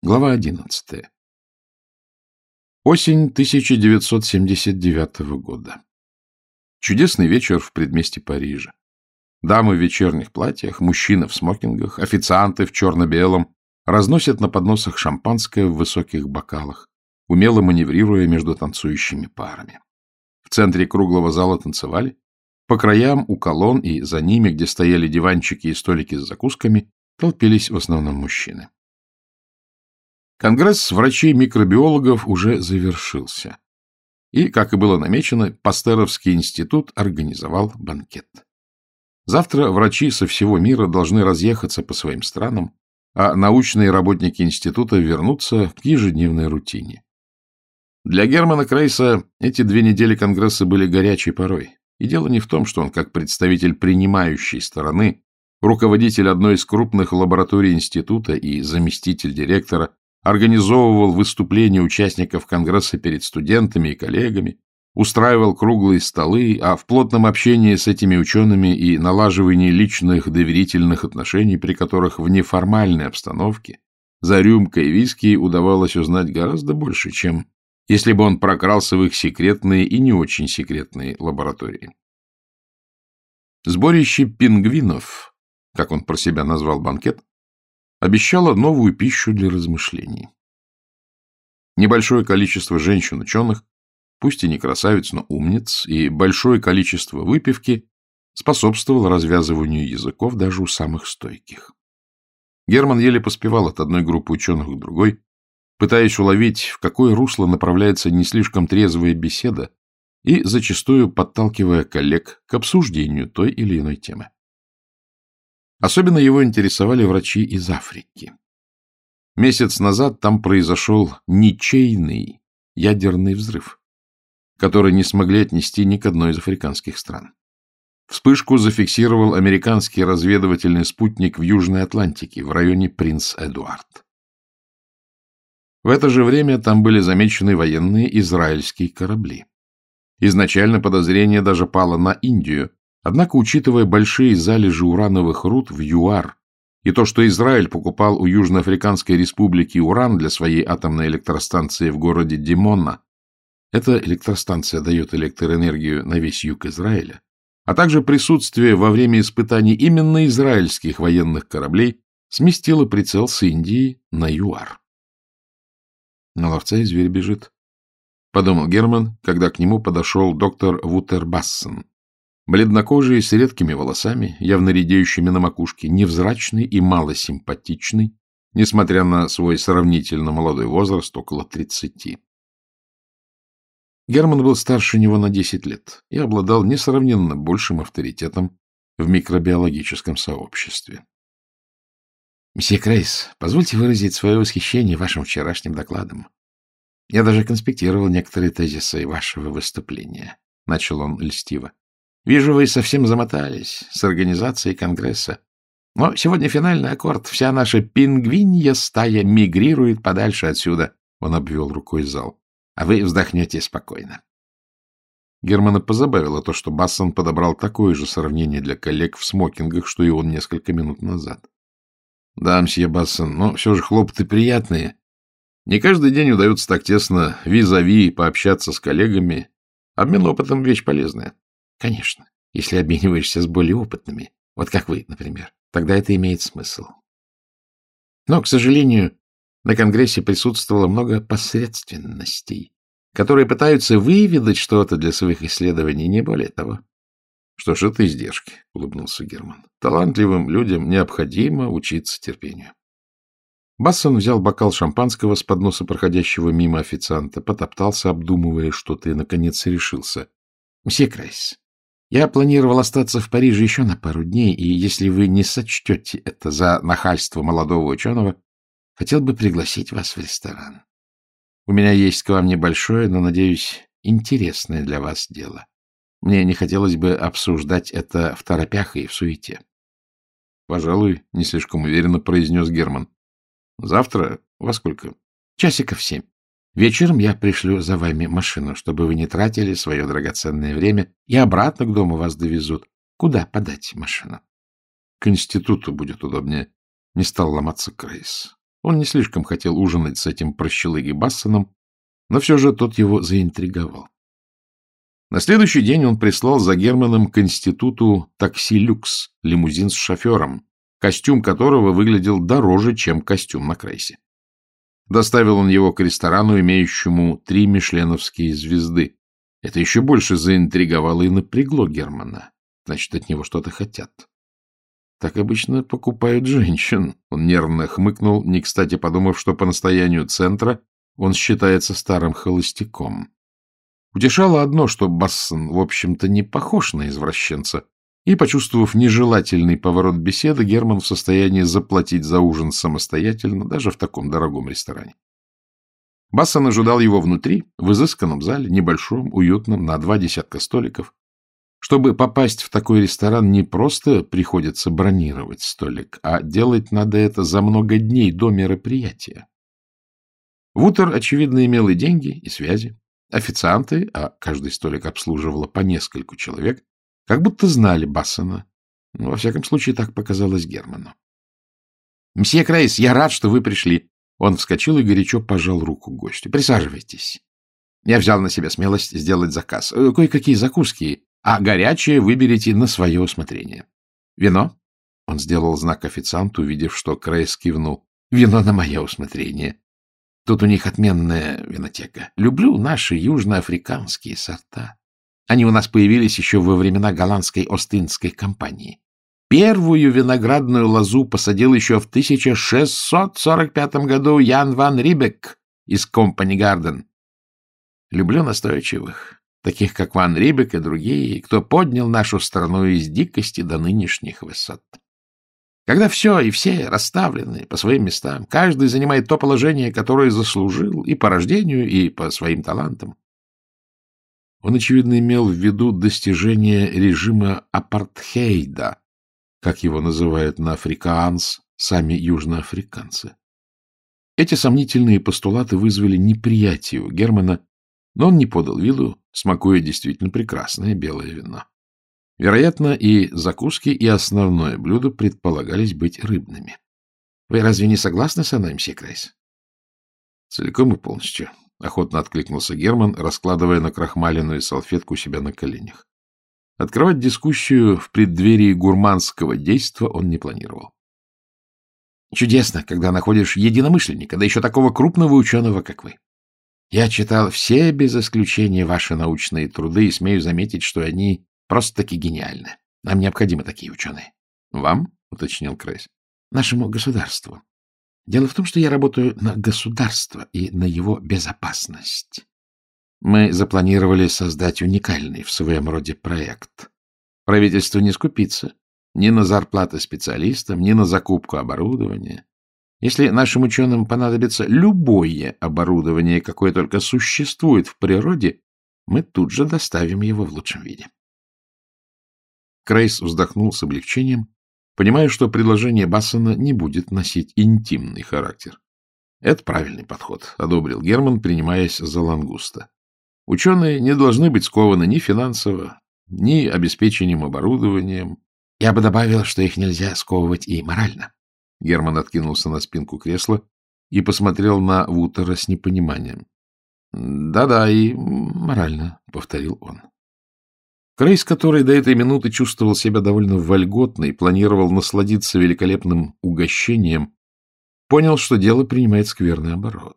Глава одиннадцатая. Осень 1979 года. Чудесный вечер в предместе Парижа. Дамы в вечерних платьях, мужчины в смокингах, официанты в черно-белом разносят на подносах шампанское в высоких бокалах, умело маневрируя между танцующими парами. В центре круглого зала танцевали. По краям, у колонн и за ними, где стояли диванчики и столики с закусками, толпились в основном мужчины. Конгресс врачей-микробиологов уже завершился. И, как и было намечено, Пастеровский институт организовал банкет. Завтра врачи со всего мира должны разъехаться по своим странам, а научные работники института вернутся к ежедневной рутине. Для Германа Крейса эти две недели Конгресса были горячей порой. И дело не в том, что он, как представитель принимающей стороны, руководитель одной из крупных лабораторий института и заместитель директора, организовывал выступления участников Конгресса перед студентами и коллегами, устраивал круглые столы, а в плотном общении с этими учеными и налаживании личных доверительных отношений, при которых в неформальной обстановке за рюмкой виски удавалось узнать гораздо больше, чем если бы он прокрался в их секретные и не очень секретные лаборатории. Сборище пингвинов, как он про себя назвал банкет, обещала новую пищу для размышлений. Небольшое количество женщин-ученых, пусть и не красавиц, но умниц, и большое количество выпивки способствовало развязыванию языков даже у самых стойких. Герман еле поспевал от одной группы ученых к другой, пытаясь уловить, в какое русло направляется не слишком трезвая беседа, и зачастую подталкивая коллег к обсуждению той или иной темы. Особенно его интересовали врачи из Африки. Месяц назад там произошел ничейный ядерный взрыв, который не смогли отнести ни к одной из африканских стран. Вспышку зафиксировал американский разведывательный спутник в Южной Атлантике, в районе Принц-Эдуард. В это же время там были замечены военные израильские корабли. Изначально подозрение даже пало на Индию, Однако, учитывая большие залежи урановых руд в ЮАР и то, что Израиль покупал у Южноафриканской республики уран для своей атомной электростанции в городе Димонна, эта электростанция дает электроэнергию на весь юг Израиля, а также присутствие во время испытаний именно израильских военных кораблей сместило прицел с Индии на ЮАР. На ловца и зверь бежит, — подумал Герман, когда к нему подошел доктор Вутербассен, Бледнокожий, с редкими волосами, явно редеющими на макушке, невзрачный и малосимпатичный, несмотря на свой сравнительно молодой возраст, около тридцати. Герман был старше него на десять лет и обладал несравненно большим авторитетом в микробиологическом сообществе. — Месье Крейс, позвольте выразить свое восхищение вашим вчерашним докладом. Я даже конспектировал некоторые тезисы вашего выступления, — начал он льстиво. Вижу, вы совсем замотались с организацией Конгресса. Но сегодня финальный аккорд. Вся наша пингвинья стая мигрирует подальше отсюда. Он обвел рукой зал. А вы вздохнете спокойно. Германа позабавило то, что Бассон подобрал такое же сравнение для коллег в смокингах, что и он несколько минут назад. — Да, мсье Бассон, но все же хлопоты приятные. Не каждый день удается так тесно визави пообщаться с коллегами. Обмен опытом — вещь полезная. Конечно, если обмениваешься с более опытными, вот как вы, например, тогда это имеет смысл. Но, к сожалению, на Конгрессе присутствовало много посредственностей, которые пытаются выведать что-то для своих исследований, не более того. — Что ж, это издержки, — улыбнулся Герман. — Талантливым людям необходимо учиться терпению. Бассон взял бокал шампанского с подноса проходящего мимо официанта, потоптался, обдумывая что-то, и, наконец, решился. — Мсье Крайс, я планировал остаться в Париже еще на пару дней, и если вы не сочтете это за нахальство молодого ученого, хотел бы пригласить вас в ресторан. У меня есть к вам небольшое, но, надеюсь, интересное для вас дело. Мне не хотелось бы обсуждать это в торопях и в суете. — Пожалуй, не слишком уверенно произнес Герман. — Завтра? Во сколько? — Часиков семь. Вечером я пришлю за вами машину, чтобы вы не тратили свое драгоценное время, и обратно к дому вас довезут. Куда подать машину? — К институту будет удобнее. Не стал ломаться Крейс. Он не слишком хотел ужинать с этим прощелыгой Бассоном, но все же тот его заинтриговал. На следующий день он прислал за Германом к институту такси «Люкс» лимузин с шофером, костюм которого выглядел дороже, чем костюм на Крейсе. Доставил он его к ресторану, имеющему три мишленовские звезды. Это еще больше заинтриговало и напрягло Германа. Значит, от него что-то хотят. Так обычно покупают женщин. Он нервно хмыкнул, не кстати подумав, что по настоянию центра он считается старым холостяком. Утешало одно, что Бассон, в общем-то, не похож на извращенца, и, почувствовав нежелательный поворот беседы, Герман в состоянии заплатить за ужин самостоятельно, даже в таком дорогом ресторане. Бассон ожидал его внутри, в изысканном зале, небольшом, уютном, на два десятка столиков. Чтобы попасть в такой ресторан, не просто приходится бронировать столик, а делать надо это за много дней до мероприятия. Вутер, очевидно, имел и деньги, и связи. Официанты, а каждый столик обслуживало по нескольку человек, как будто знали Бассона. Во всяком случае, так показалось Герману. — Мсье Крейс, я рад, что вы пришли. Он вскочил и горячо пожал руку гостю. — Присаживайтесь. Я взял на себя смелость сделать заказ. Э, кое-какие закуски, а горячее выберите на свое усмотрение. Вино? Он сделал знак официанту, увидев, что Крейс кивнул. Вино на мое усмотрение. Тут у них отменная винотека. Люблю наши южноафриканские сорта. Они у нас появились еще во времена голландской Остинской компании. Первую виноградную лозу посадил еще в 1645 году Ян ван Рибек из Компани Гарден. Люблю настойчивых, таких как Ван Рибек и другие, кто поднял нашу страну из дикости до нынешних высот. Когда все и все расставлены по своим местам, каждый занимает то положение, которое заслужил и по рождению, и по своим талантам. Он, очевидно, имел в виду достижение режима апартхейда, как его называют на африкаанс сами южноафриканцы. Эти сомнительные постулаты вызвали неприятие у Германа, но он не подал виду, смакуя действительно прекрасное белое вино. Вероятно, и закуски, и основное блюдо предполагались быть рыбными. Вы разве не согласны со мной, мсье Крейс? Целиком и полностью. — охотно откликнулся Герман, раскладывая на крахмаленную салфетку у себя на коленях. Открывать дискуссию в преддверии гурманского действа он не планировал. Чудесно, когда находишь единомышленника, да еще такого крупного ученого, как вы. Я читал все, без исключения, ваши научные труды и смею заметить, что они просто-таки гениальны. Нам необходимы такие ученые. — Вам? — уточнил Крейс. — Нашему государству. Дело в том, что я работаю на государство и на его безопасность. Мы запланировали создать уникальный в своем роде проект. Правительство не скупится ни на зарплаты специалистам, ни на закупку оборудования. Если нашим ученым понадобится любое оборудование, какое только существует в природе, мы тут же доставим его в лучшем виде. Крейс вздохнул с облегчением понимая, что предложение Бассона не будет носить интимный характер. Это правильный подход, одобрил Герман, принимаясь за лангуста. Ученые не должны быть скованы ни финансово, ни обеспечением оборудованием. Я бы добавил, что их нельзя сковывать и морально. Герман откинулся на спинку кресла и посмотрел на Вутера с непониманием. «Да — Да-да, и морально, — повторил он. Крейс, который до этой минуты чувствовал себя довольно вольготно и планировал насладиться великолепным угощением, понял, что дело принимает скверный оборот.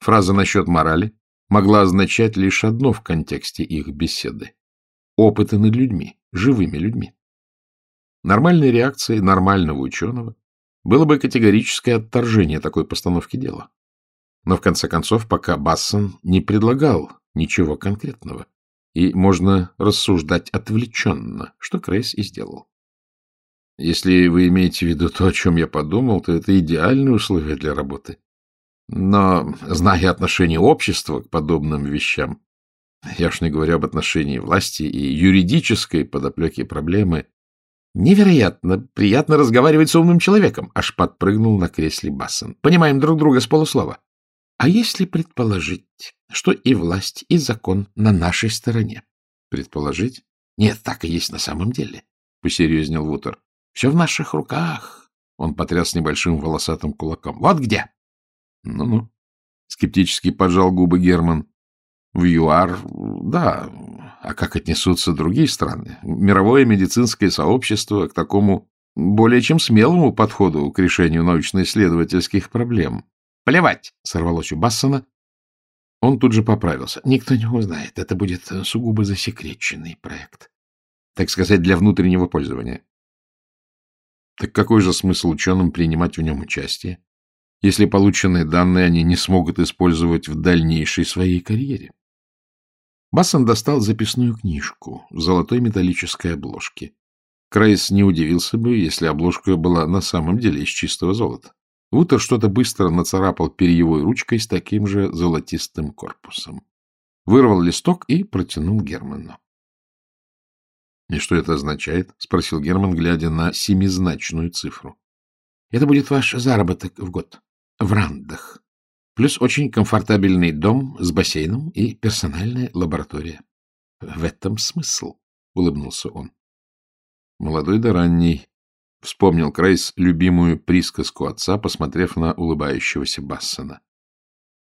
Фраза насчет морали могла означать лишь одно в контексте их беседы — опыты над людьми, живыми людьми. Нормальной реакцией нормального ученого было бы категорическое отторжение такой постановки дела. Но, в конце концов, пока Бассон не предлагал ничего конкретного, и можно рассуждать отвлеченно, что Крейс и сделал. Если вы имеете в виду то, о чем я подумал, то это идеальные условия для работы. Но, зная отношение общества к подобным вещам, я уж не говорю об отношении власти и юридической подоплеке проблемы, невероятно приятно разговаривать с умным человеком, аж подпрыгнул на кресле Бассон. Понимаем друг друга с полуслова. А если предположить, что и власть, и закон на нашей стороне? Предположить? Нет, так и есть на самом деле, — посерьезнел Вутер. Все в наших руках. Он потряс небольшим волосатым кулаком. — Вот где! Ну — скептически поджал губы Герман. — В ЮАР, да. А как отнесутся другие страны? Мировое медицинское сообщество к такому более чем смелому подходу к решению научно-исследовательских проблем. — Плевать! — сорвалось у Бассона. Он тут же поправился. — Никто не узнает. Это будет сугубо засекреченный проект. Так сказать, для внутреннего пользования. Так какой же смысл ученым принимать в нем участие, если полученные данные они не смогут использовать в дальнейшей своей карьере? Бассон достал записную книжку в золотой металлической обложке. Крайс не удивился бы, если обложка была на самом деле из чистого золота. Вутер что-то быстро нацарапал перьевой ручкой с таким же золотистым корпусом. Вырвал листок и протянул Герману. — И что это означает? — спросил Герман, глядя на семизначную цифру. — Это будет ваш заработок в год. В рандах. Плюс очень комфортабельный дом с бассейном и персональная лаборатория. — В этом смысл, — улыбнулся он. Молодой да ранний, вспомнил Крейс любимую присказку отца, посмотрев на улыбающегося Бассона.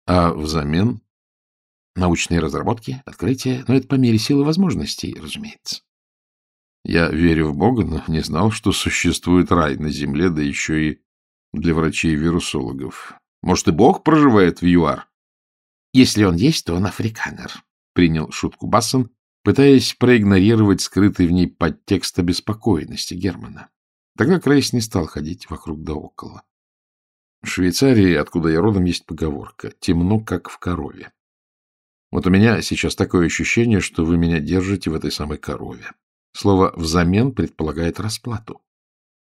А взамен научные разработки, открытия, но это по мере силы возможностей, разумеется. Я верю в Бога, но не знал, что существует рай на земле, да еще и для врачей-вирусологов. Может, и Бог проживает в ЮАР? Если он есть, то он африканер, — принял шутку Бассон, пытаясь проигнорировать скрытый в ней подтекст обеспокоенности Германа. Тогда Крейс не стал ходить вокруг да около. В Швейцарии, откуда я родом, есть поговорка «темно, как в корове». Вот у меня сейчас такое ощущение, что вы меня держите в этой самой корове. Слово «взамен» предполагает расплату.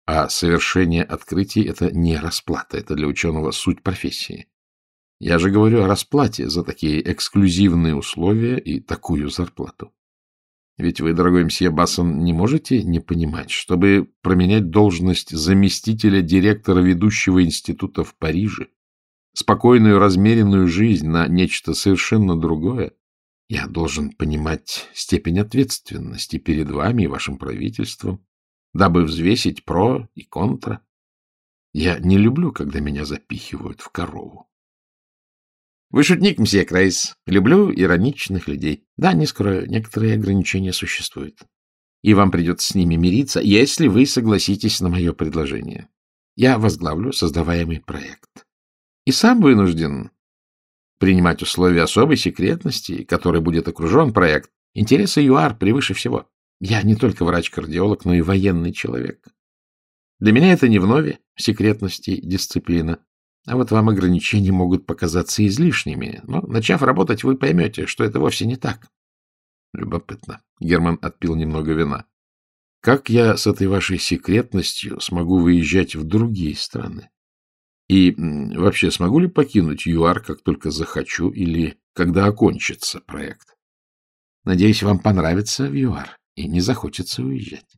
А совершение открытий — это не расплата, это для ученого суть профессии. Я же говорю о расплате за такие эксклюзивные условия и такую зарплату. Ведь вы, дорогой мсье Бассон, не можете не понимать, чтобы променять должность заместителя директора ведущего института в Париже, спокойную размеренную жизнь на нечто совершенно другое, я должен понимать степень ответственности перед вами и вашим правительством, дабы взвесить про и контра. Я не люблю, когда меня запихивают в корову. Вы шутник, мсье Крейс. Люблю ироничных людей. Да, не скрою, некоторые ограничения существуют. И вам придется с ними мириться, если вы согласитесь на мое предложение. Я возглавлю создаваемый проект. И сам вынужден принимать условия особой секретности, которой будет окружен проект. Интересы ЮАР превыше всего. Я не только врач-кардиолог, но и военный человек. Для меня это не вновь секретности дисциплина. А вот вам ограничения могут показаться излишними, но, начав работать, вы поймете, что это вовсе не так. Любопытно. Герман отпил немного вина. Как я с этой вашей секретностью смогу выезжать в другие страны? И вообще, смогу ли покинуть ЮАР, как только захочу, или когда окончится проект? Надеюсь, вам понравится в ЮАР и не захочется уезжать.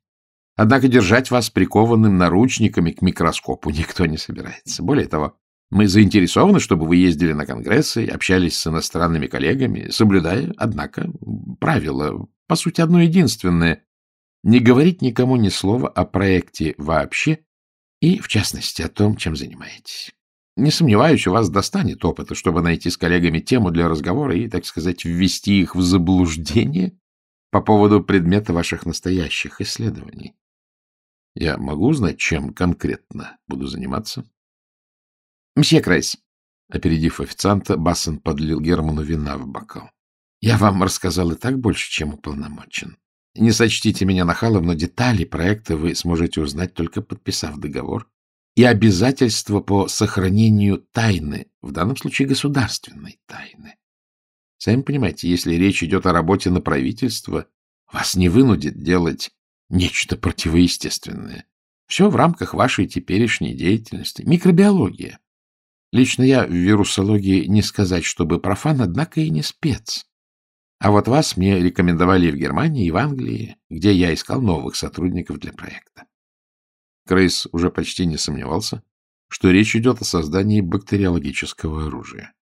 Однако держать вас прикованным наручниками к микроскопу никто не собирается. Более того, мы заинтересованы, чтобы вы ездили на конгрессы общались с иностранными коллегами, соблюдая, однако, правило, по сути, одно единственное — не говорить никому ни слова о проекте вообще и, в частности, о том, чем занимаетесь. Не сомневаюсь, у вас достанет опыта, чтобы найти с коллегами тему для разговора и, так сказать, ввести их в заблуждение по поводу предмета ваших настоящих исследований. Я могу узнать, чем конкретно буду заниматься? Мсье Крейс, опередив официанта, Бассен подлил Герману вина в бокал. Я вам рассказал и так больше, чем уполномочен. Не сочтите меня нахалом, но детали проекта вы сможете узнать, только подписав договор и обязательства по сохранению тайны, в данном случае государственной тайны. Сами понимаете, если речь идет о работе на правительство, вас не вынудит делать нечто противоестественное. Все в рамках вашей теперешней деятельности. Микробиология. Лично я в вирусологии не сказать, чтобы профан, однако и не спец. А вот вас мне рекомендовали в Германии, и в Англии, где я искал новых сотрудников для проекта. Крейс уже почти не сомневался, что речь идет о создании бактериологического оружия.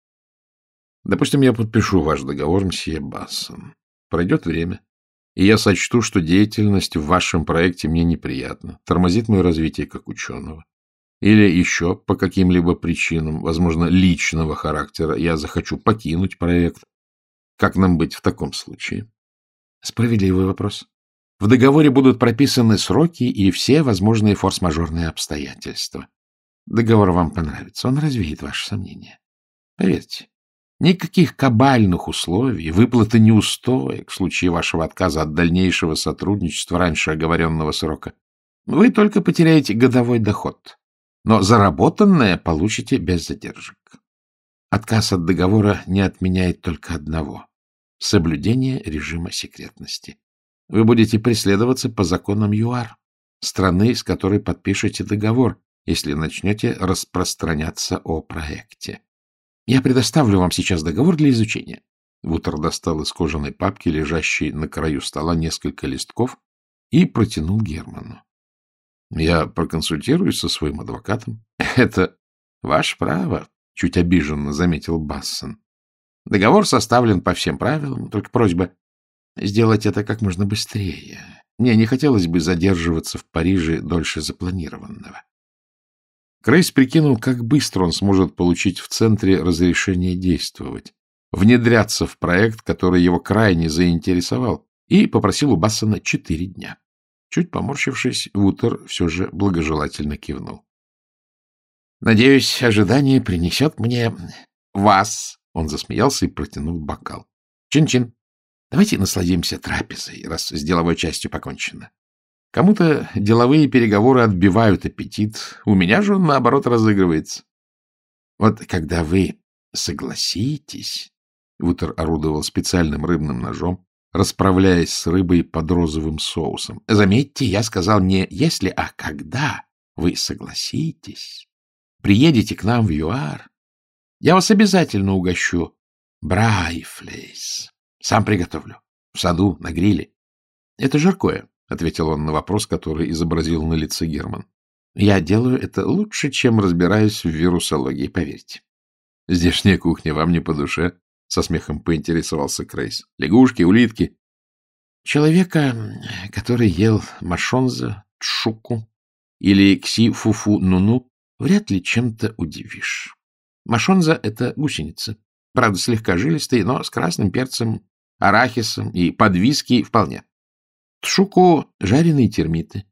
Допустим, я подпишу ваш договор, мсье Бассон. Пройдет время, и я сочту, что деятельность в вашем проекте мне неприятна, тормозит мое развитие как ученого или еще по каким-либо причинам, возможно, личного характера, я захочу покинуть проект. Как нам быть в таком случае? Справедливый вопрос. В договоре будут прописаны сроки и все возможные форс-мажорные обстоятельства. Договор вам понравится, он развеет ваши сомнения. Поверьте, никаких кабальных условий, выплаты неустоек в случае вашего отказа от дальнейшего сотрудничества раньше оговоренного срока. Вы только потеряете годовой доход, но заработанное получите без задержек. Отказ от договора не отменяет только одного — соблюдение режима секретности. Вы будете преследоваться по законам ЮАР, страны, с которой подпишете договор, если начнете распространяться о проекте. Я предоставлю вам сейчас договор для изучения. Вутер достал из кожаной папки, лежащей на краю стола, несколько листков и протянул Герману. Я проконсультируюсь со своим адвокатом. — Это ваше право, — чуть обиженно заметил Бассон. Договор составлен по всем правилам, только просьба сделать это как можно быстрее. Мне не хотелось бы задерживаться в Париже дольше запланированного. Крейс прикинул, как быстро он сможет получить в центре разрешение действовать, внедряться в проект, который его крайне заинтересовал, и попросил у Бассона четыре дня. Чуть поморщившись, Вутер все же благожелательно кивнул. — Надеюсь, ожидание принесет мне вас. Он засмеялся и протянул бокал. Чин-чин. Давайте насладимся трапезой, раз с деловой частью покончено. Кому-то деловые переговоры отбивают аппетит, у меня же он, наоборот, разыгрывается. Вот когда вы согласитесь, Вутер орудовал специальным рыбным ножом, расправляясь с рыбой под розовым соусом. Заметьте, я сказал не «если», а «когда» вы согласитесь. Приедете к нам в ЮАР, я вас обязательно угощу брайфлейс. Сам приготовлю. В саду, на гриле. Это жаркое. — ответил он на вопрос, который изобразил на лице Герман. — Я делаю это лучше, чем разбираюсь в вирусологии, поверьте. — Здешняя кухня вам не по душе? — со смехом поинтересовался Крейс. — Лягушки, улитки? — Человека, который ел машонза, тшуку или кси-фуфу-нуну, вряд ли чем-то удивишь. Машонза — это гусеница. Правда, слегка жилистые, но с красным перцем, арахисом и подвиски вполне. Тшуку — жареные термиты.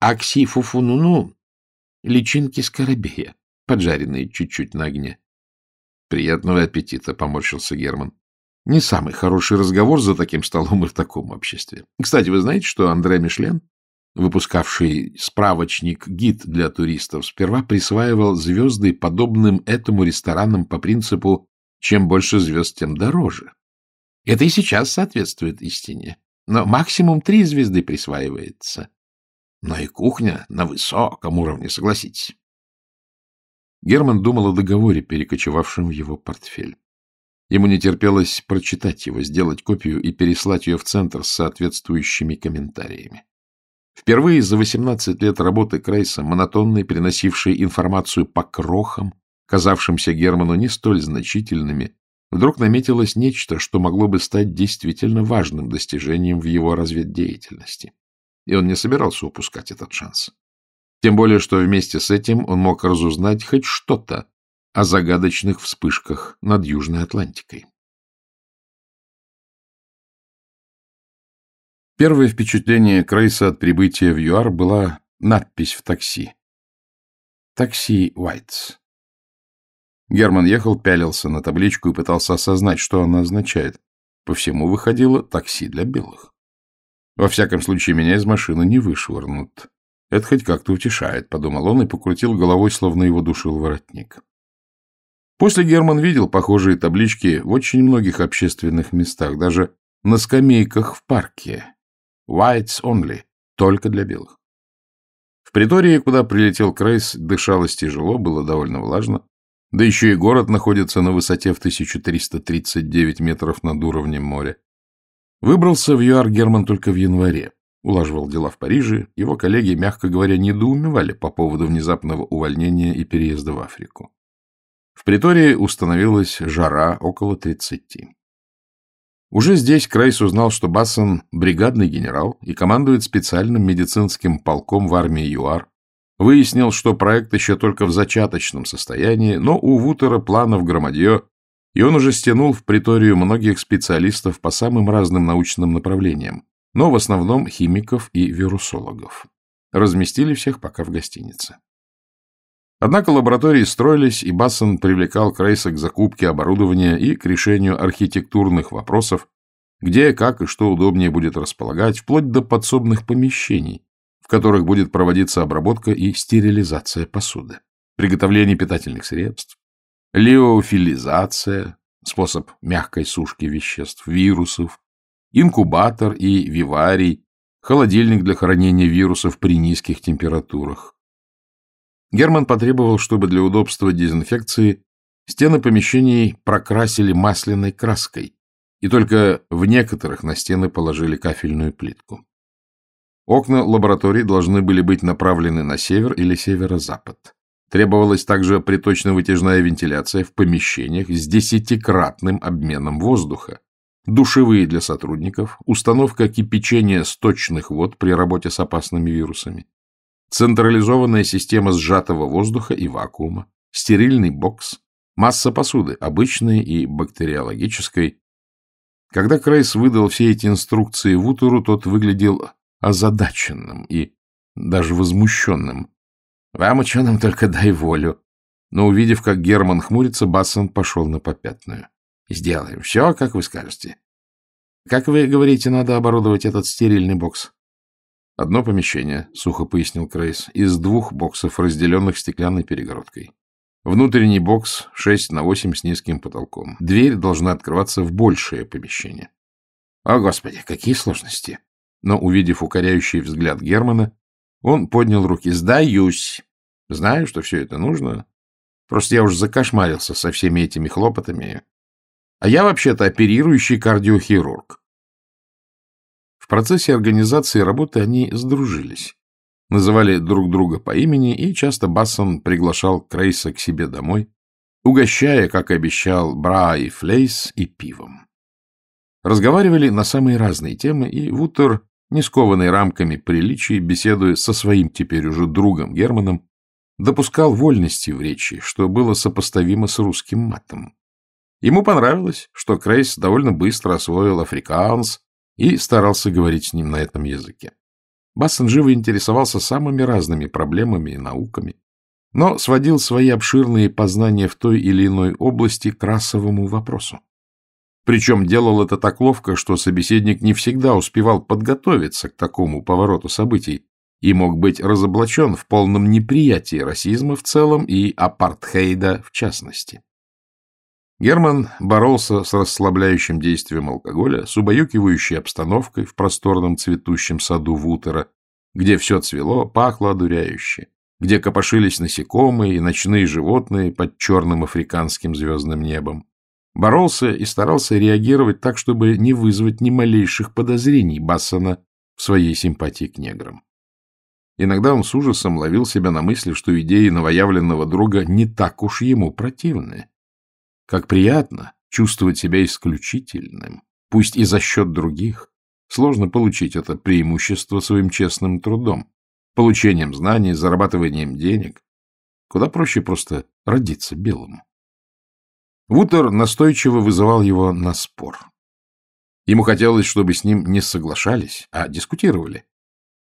Акси фуфунуну — личинки скоробея, поджаренные чуть-чуть на огне. — Приятного аппетита, — поморщился Герман. Не самый хороший разговор за таким столом и в таком обществе. Кстати, вы знаете, что Андре Мишлен, выпускавший справочник-гид для туристов, сперва присваивал звезды подобным этому ресторанам по принципу «чем больше звезд, тем дороже». Это и сейчас соответствует истине но максимум три звезды присваивается. Но и кухня на высоком уровне, согласитесь. Герман думал о договоре, перекочевавшем в его портфель. Ему не терпелось прочитать его, сделать копию и переслать ее в центр с соответствующими комментариями. Впервые за 18 лет работы Крейса, монотонной, приносившей информацию по крохам, казавшимся Герману не столь значительными, Вдруг наметилось нечто, что могло бы стать действительно важным достижением в его разведдеятельности. И он не собирался упускать этот шанс. Тем более, что вместе с этим он мог разузнать хоть что-то о загадочных вспышках над Южной Атлантикой. Первое впечатление Крейса от прибытия в ЮАР была надпись в такси. «Такси Уайтс». Герман ехал, пялился на табличку и пытался осознать, что она означает. По всему выходило такси для белых. Во всяком случае, меня из машины не вышвырнут. Это хоть как-то утешает, — подумал он и покрутил головой, словно его душил воротник. После Герман видел похожие таблички в очень многих общественных местах, даже на скамейках в парке. Whites only, только для белых. В притории, куда прилетел Крейс, дышалось тяжело, было довольно влажно. Да еще и город находится на высоте в 1339 метров над уровнем моря. Выбрался в ЮАР Герман только в январе. Улаживал дела в Париже, его коллеги, мягко говоря, недоумевали по поводу внезапного увольнения и переезда в Африку. В притории установилась жара около 30. Уже здесь Крейс узнал, что Бассон — бригадный генерал и командует специальным медицинским полком в армии ЮАР, Выяснил, что проект еще только в зачаточном состоянии, но у Вутера планов громадье, и он уже стянул в приторию многих специалистов по самым разным научным направлениям, но в основном химиков и вирусологов. Разместили всех пока в гостинице. Однако лаборатории строились, и Бассон привлекал Крейса к закупке оборудования и к решению архитектурных вопросов, где, как и что удобнее будет располагать, вплоть до подсобных помещений, в которых будет проводиться обработка и стерилизация посуды, приготовление питательных средств, леофилизация, способ мягкой сушки веществ, вирусов, инкубатор и виварий, холодильник для хранения вирусов при низких температурах. Герман потребовал, чтобы для удобства дезинфекции стены помещений прокрасили масляной краской, и только в некоторых на стены положили кафельную плитку. Окна лабораторий должны были быть направлены на север или северо-запад. Требовалась также приточно-вытяжная вентиляция в помещениях с десятикратным обменом воздуха, душевые для сотрудников, установка кипячения сточных вод при работе с опасными вирусами, централизованная система сжатого воздуха и вакуума, стерильный бокс, масса посуды, обычной и бактериологической. Когда Крейс выдал все эти инструкции Вутеру, тот выглядел озадаченным и даже возмущенным. Вам, ученым, только дай волю. Но, увидев, как Герман хмурится, Бассон пошел на попятную. Сделаем все, как вы скажете. Как вы говорите, надо оборудовать этот стерильный бокс? Одно помещение, сухо пояснил Крейс, из двух боксов, разделенных стеклянной перегородкой. Внутренний бокс 6 на 8 с низким потолком. Дверь должна открываться в большее помещение. О, Господи, какие сложности! но, увидев укоряющий взгляд Германа, он поднял руки. «Сдаюсь. Знаю, что все это нужно. Просто я уже закошмарился со всеми этими хлопотами. А я вообще-то оперирующий кардиохирург». В процессе организации работы они сдружились. Называли друг друга по имени, и часто Бассон приглашал Крейса к себе домой, угощая, как обещал, бра и флейс и пивом. Разговаривали на самые разные темы, и Вутер не скованный рамками приличий, беседуя со своим теперь уже другом Германом, допускал вольности в речи, что было сопоставимо с русским матом. Ему понравилось, что Крейс довольно быстро освоил африканс и старался говорить с ним на этом языке. Бассен живо интересовался самыми разными проблемами и науками, но сводил свои обширные познания в той или иной области к расовому вопросу. Причем делал это так ловко, что собеседник не всегда успевал подготовиться к такому повороту событий и мог быть разоблачен в полном неприятии расизма в целом и апартхейда в частности. Герман боролся с расслабляющим действием алкоголя, с убаюкивающей обстановкой в просторном цветущем саду Вутера, где все цвело, пахло одуряюще, где копошились насекомые и ночные животные под черным африканским звездным небом. Боролся и старался реагировать так, чтобы не вызвать ни малейших подозрений Бассона в своей симпатии к неграм. Иногда он с ужасом ловил себя на мысли, что идеи новоявленного друга не так уж ему противны. Как приятно чувствовать себя исключительным, пусть и за счет других. Сложно получить это преимущество своим честным трудом, получением знаний, зарабатыванием денег. Куда проще просто родиться белым. Вутер настойчиво вызывал его на спор. Ему хотелось, чтобы с ним не соглашались, а дискутировали.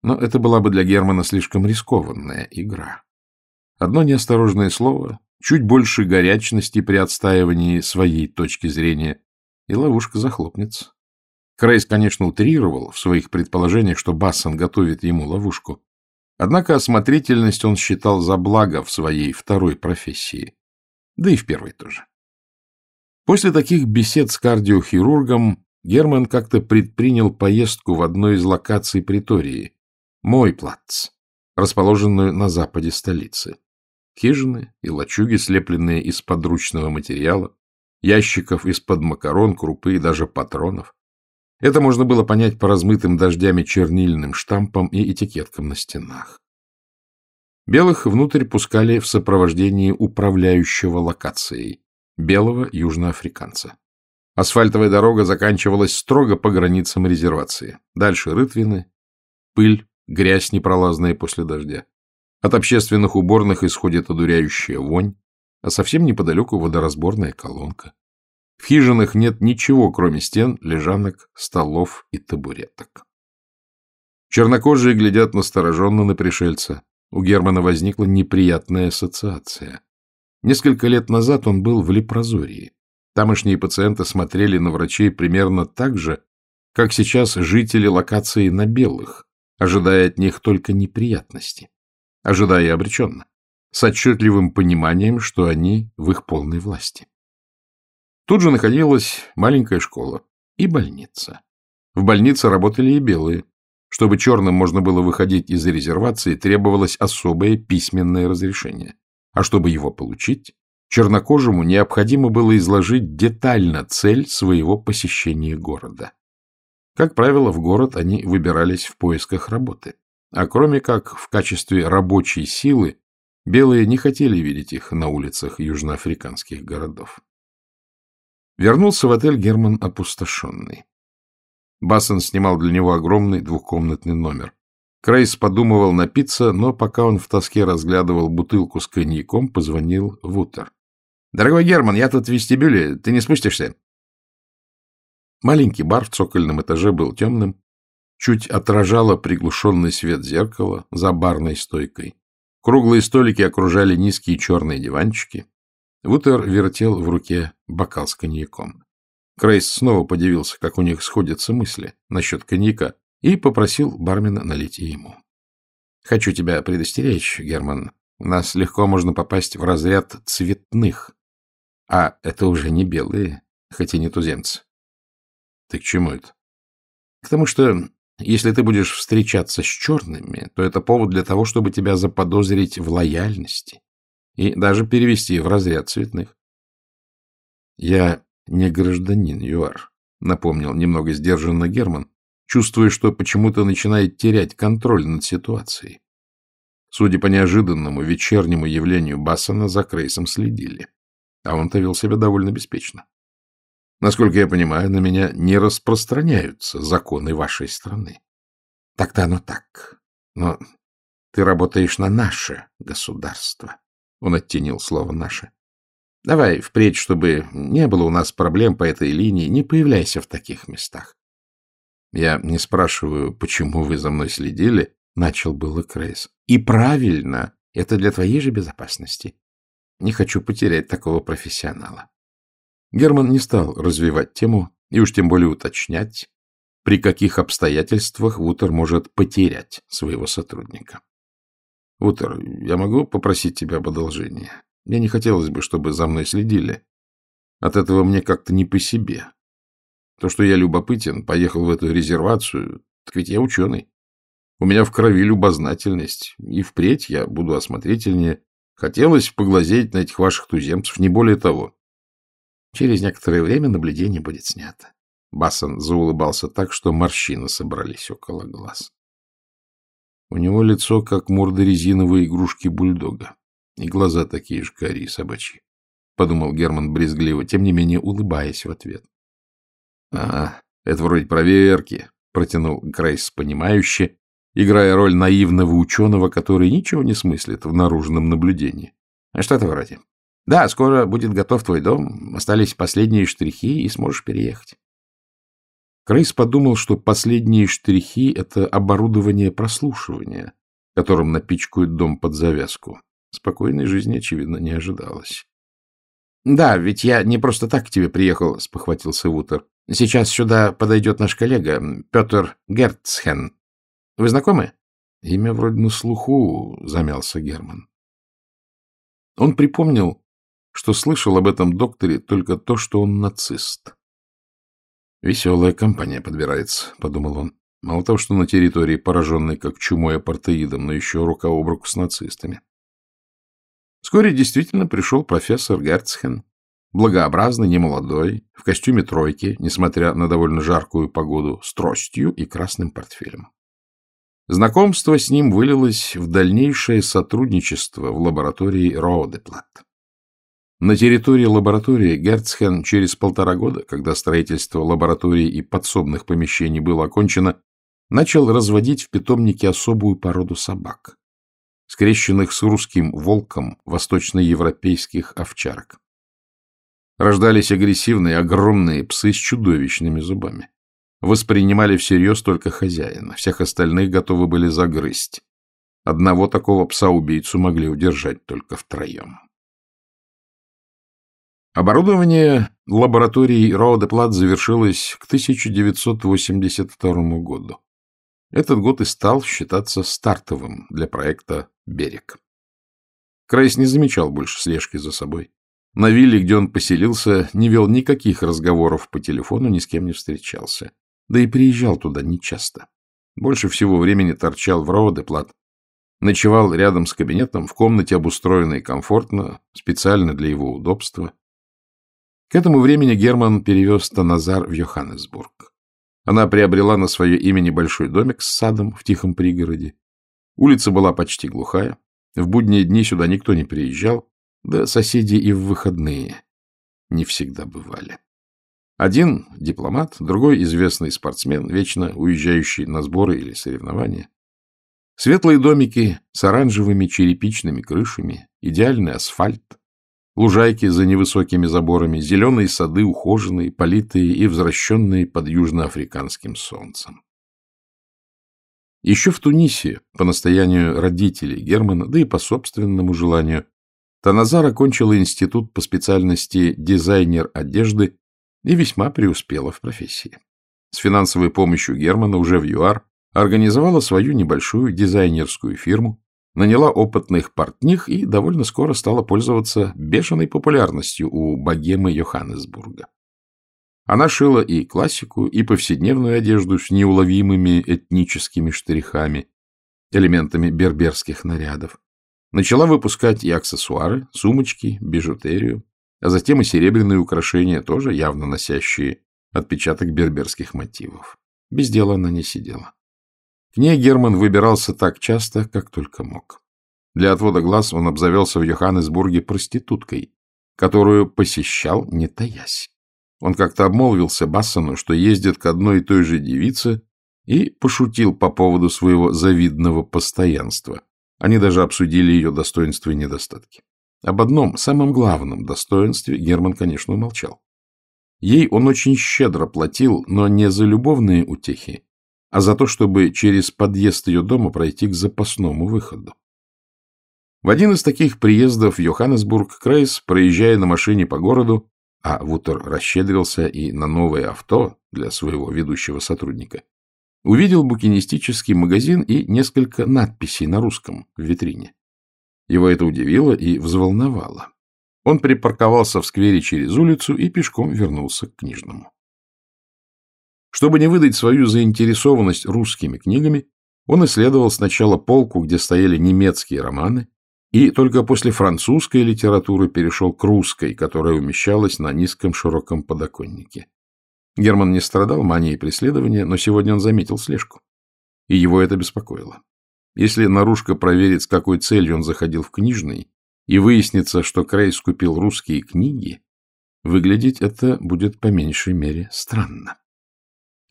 Но это была бы для Германа слишком рискованная игра. Одно неосторожное слово, чуть больше горячности при отстаивании своей точки зрения, и ловушка захлопнется. Крейс, конечно, утрировал в своих предположениях, что Бассон готовит ему ловушку. Однако осмотрительность он считал за благо в своей второй профессии. Да и в первой тоже. После таких бесед с кардиохирургом Герман как-то предпринял поездку в одну из локаций притории — мой плац, расположенную на западе столицы. Хижины и лачуги, слепленные из подручного материала, ящиков из-под макарон, крупы и даже патронов. Это можно было понять по размытым дождями чернильным штампам и этикеткам на стенах. Белых внутрь пускали в сопровождении управляющего локацией белого южноафриканца. Асфальтовая дорога заканчивалась строго по границам резервации. Дальше рытвины, пыль, грязь непролазная после дождя. От общественных уборных исходит одуряющая вонь, а совсем неподалеку водоразборная колонка. В хижинах нет ничего, кроме стен, лежанок, столов и табуреток. Чернокожие глядят настороженно на пришельца. У Германа возникла неприятная ассоциация. Несколько лет назад он был в Лепрозории. Тамошние пациенты смотрели на врачей примерно так же, как сейчас жители локации на белых, ожидая от них только неприятности, ожидая обреченно, с отчетливым пониманием, что они в их полной власти. Тут же находилась маленькая школа и больница. В больнице работали и белые. Чтобы черным можно было выходить из резервации, требовалось особое письменное разрешение. А чтобы его получить, чернокожему необходимо было изложить детально цель своего посещения города. Как правило, в город они выбирались в поисках работы. А кроме как в качестве рабочей силы, белые не хотели видеть их на улицах южноафриканских городов. Вернулся в отель Герман опустошенный. Бассен снимал для него огромный двухкомнатный номер. Крейс подумывал напиться, но пока он в тоске разглядывал бутылку с коньяком, позвонил Вутер. — Дорогой Герман, я тут в вестибюле. Ты не спустишься? Маленький бар в цокольном этаже был темным. Чуть отражало приглушенный свет зеркала за барной стойкой. Круглые столики окружали низкие черные диванчики. Вутер вертел в руке бокал с коньяком. Крейс снова подивился, как у них сходятся мысли насчет коньяка, и попросил бармена налить и ему. — Хочу тебя предостеречь, Герман. Нас легко можно попасть в разряд цветных. А это уже не белые, хотя не туземцы. — Ты к чему это? — К тому, что если ты будешь встречаться с черными, то это повод для того, чтобы тебя заподозрить в лояльности и даже перевести в разряд цветных. — Я не гражданин ЮАР, — напомнил немного сдержанно Герман, чувствуя, что почему-то начинает терять контроль над ситуацией. Судя по неожиданному вечернему явлению Бассона, за Крейсом следили, а он-то вел себя довольно беспечно. Насколько я понимаю, на меня не распространяются законы вашей страны. Так-то оно так. Но ты работаешь на наше государство. Он оттенил слово «наше». Давай впредь, чтобы не было у нас проблем по этой линии, не появляйся в таких местах. Я не спрашиваю, почему вы за мной следили, — начал было Крейс. И правильно, это для твоей же безопасности. Не хочу потерять такого профессионала. Герман не стал развивать тему и уж тем более уточнять, при каких обстоятельствах Вутер может потерять своего сотрудника. — Вутер, я могу попросить тебя об одолжении? Мне не хотелось бы, чтобы за мной следили. От этого мне как-то не по себе. То, что я любопытен, поехал в эту резервацию, так ведь я ученый. У меня в крови любознательность, и впредь я буду осмотрительнее. Хотелось поглазеть на этих ваших туземцев, не более того. Через некоторое время наблюдение будет снято. Бассон заулыбался так, что морщины собрались около глаз. У него лицо, как морда резиновой игрушки бульдога, и глаза такие же карие собачьи, — подумал Герман брезгливо, тем не менее улыбаясь в ответ. — А, это вроде проверки, — протянул Крейс понимающе, играя роль наивного ученого, который ничего не смыслит в наружном наблюдении. — А что-то вроде. Да, скоро будет готов твой дом, остались последние штрихи, и сможешь переехать. Крейс подумал, что последние штрихи — это оборудование прослушивания, которым напичкают дом под завязку. Спокойной жизни, очевидно, не ожидалось. — Да, ведь я не просто так к тебе приехал, — спохватился Вутер. — Сейчас сюда подойдет наш коллега, Петр Герцхен. Вы знакомы? — Имя вроде на слуху, — замялся Герман. Он припомнил, что слышал об этом докторе только то, что он нацист. «Веселая компания подбирается», — подумал он. Мало того, что на территории, пораженной как чумой апартеидом, но еще рука об руку с нацистами. Вскоре действительно пришел профессор Герцхен, благообразный, немолодой, в костюме тройки, несмотря на довольно жаркую погоду, с тростью и красным портфелем. Знакомство с ним вылилось в дальнейшее сотрудничество в лаборатории Роодеплат. На территории лаборатории Герцхен через полтора года, когда строительство лаборатории и подсобных помещений было окончено, начал разводить в питомнике особую породу собак. скрещенных с русским волком восточноевропейских овчарок. Рождались агрессивные, огромные псы с чудовищными зубами. Воспринимали всерьез только хозяина, всех остальных готовы были загрызть. Одного такого пса-убийцу могли удержать только втроем. Оборудование лаборатории Роудеплат завершилось к 1982 году. Этот год и стал считаться стартовым для проекта «Берег». Крайс не замечал больше слежки за собой. На вилле, где он поселился, не вел никаких разговоров по телефону, ни с кем не встречался. Да и приезжал туда нечасто. Больше всего времени торчал в Роудеплат. Ночевал рядом с кабинетом, в комнате, обустроенной комфортно, специально для его удобства. К этому времени Герман перевез Таназар в Йоханнесбург. Она приобрела на свое имя небольшой домик с садом в тихом пригороде. Улица была почти глухая. В будние дни сюда никто не приезжал, да соседи и в выходные не всегда бывали. Один — дипломат, другой — известный спортсмен, вечно уезжающий на сборы или соревнования. Светлые домики с оранжевыми черепичными крышами, идеальный асфальт, лужайки за невысокими заборами, зеленые сады ухоженные, политые и возвращенные под южноафриканским солнцем. Еще в Тунисе, по настоянию родителей Германа, да и по собственному желанию, Таназар окончила институт по специальности дизайнер одежды и весьма преуспела в профессии. С финансовой помощью Германа уже в ЮАР организовала свою небольшую дизайнерскую фирму, наняла опытных портних и довольно скоро стала пользоваться бешеной популярностью у богемы Йоханнесбурга. Она шила и классику, и повседневную одежду с неуловимыми этническими штрихами, элементами берберских нарядов, Начала выпускать и аксессуары, сумочки, бижутерию, а затем и серебряные украшения, тоже явно носящие отпечаток берберских мотивов. Без дела она не сидела. К ней Герман выбирался так часто, как только мог. Для отвода глаз он обзавелся в Йоханнесбурге проституткой, которую посещал, не таясь. Он как-то обмолвился Бассону, что ездит к одной и той же девице, и пошутил по поводу своего завидного постоянства. Они даже обсудили ее достоинства и недостатки. Об одном, самом главном достоинстве Герман, конечно, умолчал. Ей он очень щедро платил, но не за любовные утехи, а за то, чтобы через подъезд ее дома пройти к запасному выходу. В один из таких приездов в Йоханнесбург Крейс, проезжая на машине по городу, а Вутер расщедрился и на новое авто для своего ведущего сотрудника, увидел букинистический магазин и несколько надписей на русском в витрине. Его это удивило и взволновало. Он припарковался в сквере через улицу и пешком вернулся к книжному. Чтобы не выдать свою заинтересованность русскими книгами, он исследовал сначала полку, где стояли немецкие романы, и только после французской литературы перешел к русской, которая умещалась на низком широком подоконнике. Герман не страдал манией преследования, но сегодня он заметил слежку. И его это беспокоило. Если наружка проверит, с какой целью он заходил в книжный, и выяснится, что Крейс купил русские книги, выглядеть это будет по меньшей мере странно.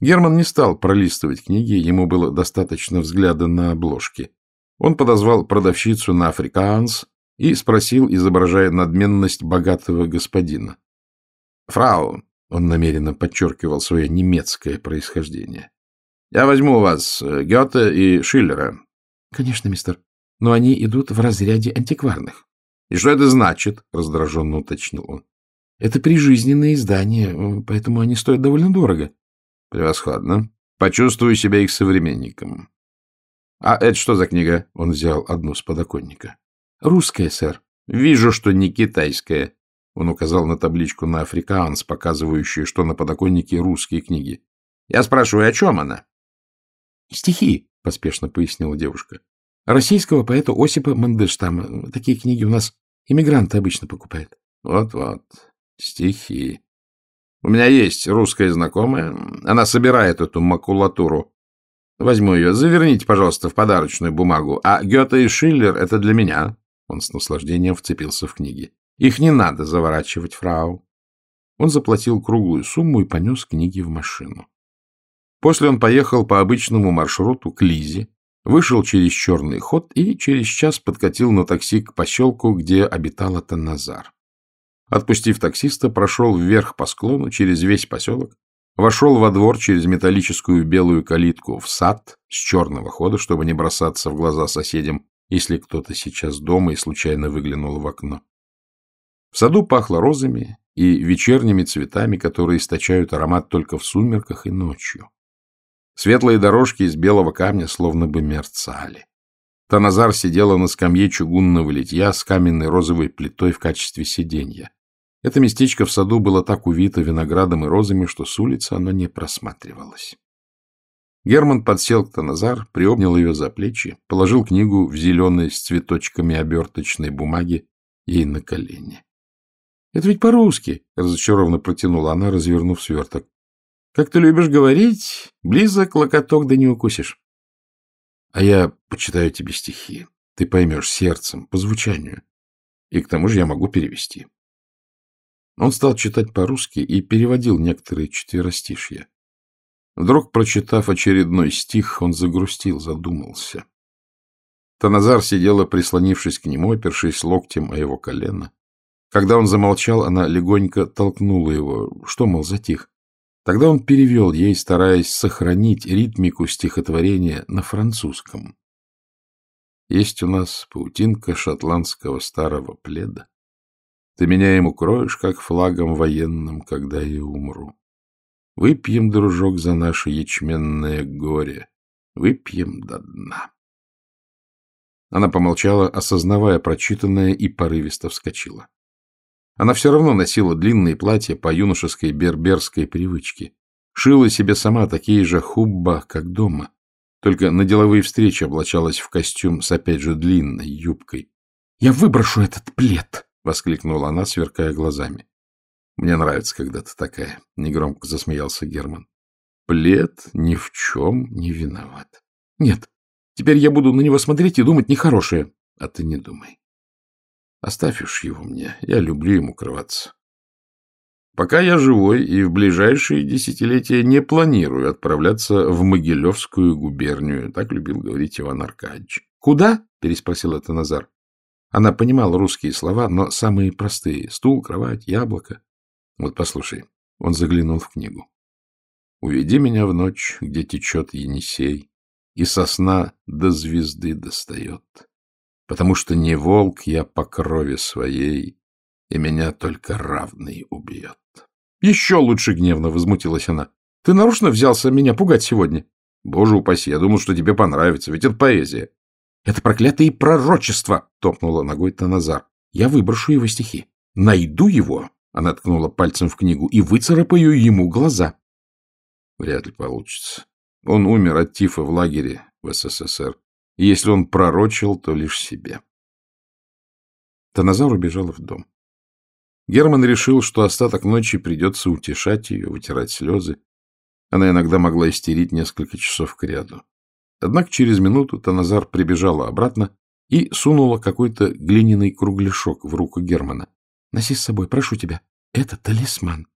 Герман не стал пролистывать книги, ему было достаточно взгляда на обложки. Он подозвал продавщицу на африкаанс и спросил, изображая надменность богатого господина. — Фрау, он намеренно подчеркивал свое немецкое происхождение. — Я возьму у вас э, Гёте и Шиллера. — Конечно, мистер. Но они идут в разряде антикварных. — И что это значит? — раздраженно уточнил он. — Это прижизненные издания, э, поэтому они стоят довольно дорого. — Превосходно. Почувствую себя их современником. — А это что за книга? — он взял одну с подоконника. — Русская, сэр. — Вижу, что не китайская. Он указал на табличку на африкаанс, показывающую, что на подоконнике русские книги. — Я спрашиваю, о чем она? — Стихи, — поспешно пояснила девушка. — Российского поэта Осипа Мандельштама. Такие книги у нас иммигранты обычно покупают. Вот — Вот-вот, стихи. У меня есть русская знакомая. Она собирает эту макулатуру. Возьму ее. Заверните, пожалуйста, в подарочную бумагу. А Гёте и Шиллер — это для меня. Он с наслаждением вцепился в книги. Их не надо заворачивать, фрау. Он заплатил круглую сумму и понес книги в машину. После он поехал по обычному маршруту к Лизе, вышел через черный ход и через час подкатил на такси к поселку, где обитал Атаназар. Отпустив таксиста, прошел вверх по склону через весь поселок, вошел во двор через металлическую белую калитку в сад с черного хода, чтобы не бросаться в глаза соседям, если кто-то сейчас дома и случайно выглянул в окно. В саду пахло розами и вечерними цветами, которые источают аромат только в сумерках и ночью. Светлые дорожки из белого камня словно бы мерцали. Таназар сидела на скамье чугунного литья с каменной розовой плитой в качестве сиденья. Это местечко в саду было так увито виноградом и розами, что с улицы оно не просматривалось. Герман подсел к Таназар, приобнял ее за плечи, положил книгу в зеленой с цветочками оберточной бумаги ей на колени. — Это ведь по-русски, — разочарованно протянула она, развернув сверток. Как ты любишь говорить, близок локоток да не укусишь. А я почитаю тебе стихи. Ты поймешь сердцем, по звучанию. И к тому же я могу перевести. Он стал читать по-русски и переводил некоторые четверостишья. Вдруг, прочитав очередной стих, он загрустил, задумался. Таназар сидела, прислонившись к нему, опершись локтем о его колено. Когда он замолчал, она легонько толкнула его. Что, мол, затих? Тогда он перевел ей, стараясь сохранить ритмику стихотворения на французском. Есть у нас паутинка шотландского старого пледа. Ты меня им укроешь, как флагом военным, когда я умру. Выпьем, дружок, за наше ячменное горе. Выпьем до дна. Она помолчала, осознавая прочитанное, и порывисто вскочила. Она все равно носила длинные платья по юношеской берберской привычке. Шила себе сама такие же хубба, как дома. Только на деловые встречи облачалась в костюм с опять же длинной юбкой. — Я выброшу этот плед! — воскликнула она, сверкая глазами. — Мне нравится, когда ты такая, — негромко засмеялся Герман. — Плед ни в чем не виноват. — Нет, теперь я буду на него смотреть и думать нехорошее. — А ты не думай. Оставь уж его мне, я люблю ему укрываться. Пока я живой и в ближайшие десятилетия не планирую отправляться в Могилевскую губернию, так любил говорить Иван Аркадьевич. — Куда? — переспросил это Назар. Она понимала русские слова, но самые простые — стул, кровать, яблоко. Вот послушай, он заглянул в книгу. «Уведи меня в ночь, где течет Енисей, и сосна до звезды достает потому что не волк я по крови своей, и меня только равный убьет. Еще лучше гневно возмутилась она. Ты нарочно взялся меня пугать сегодня? Боже упаси, я думал, что тебе понравится, ведь это поэзия. Это проклятые пророчества, топнула ногой Таназар. Я выброшу его стихи. Найду его, она ткнула пальцем в книгу, и выцарапаю ему глаза. Вряд ли получится. Он умер от тифа в лагере в СССР. И если он пророчил, то лишь себе. Таназар убежала в дом. Герман решил, что остаток ночи придется утешать ее, вытирать слезы. Она иногда могла истерить несколько часов к ряду. Однако через минуту Таназар прибежала обратно и сунула какой-то глиняный кругляшок в руку Германа. — Носи с собой, прошу тебя. Это талисман.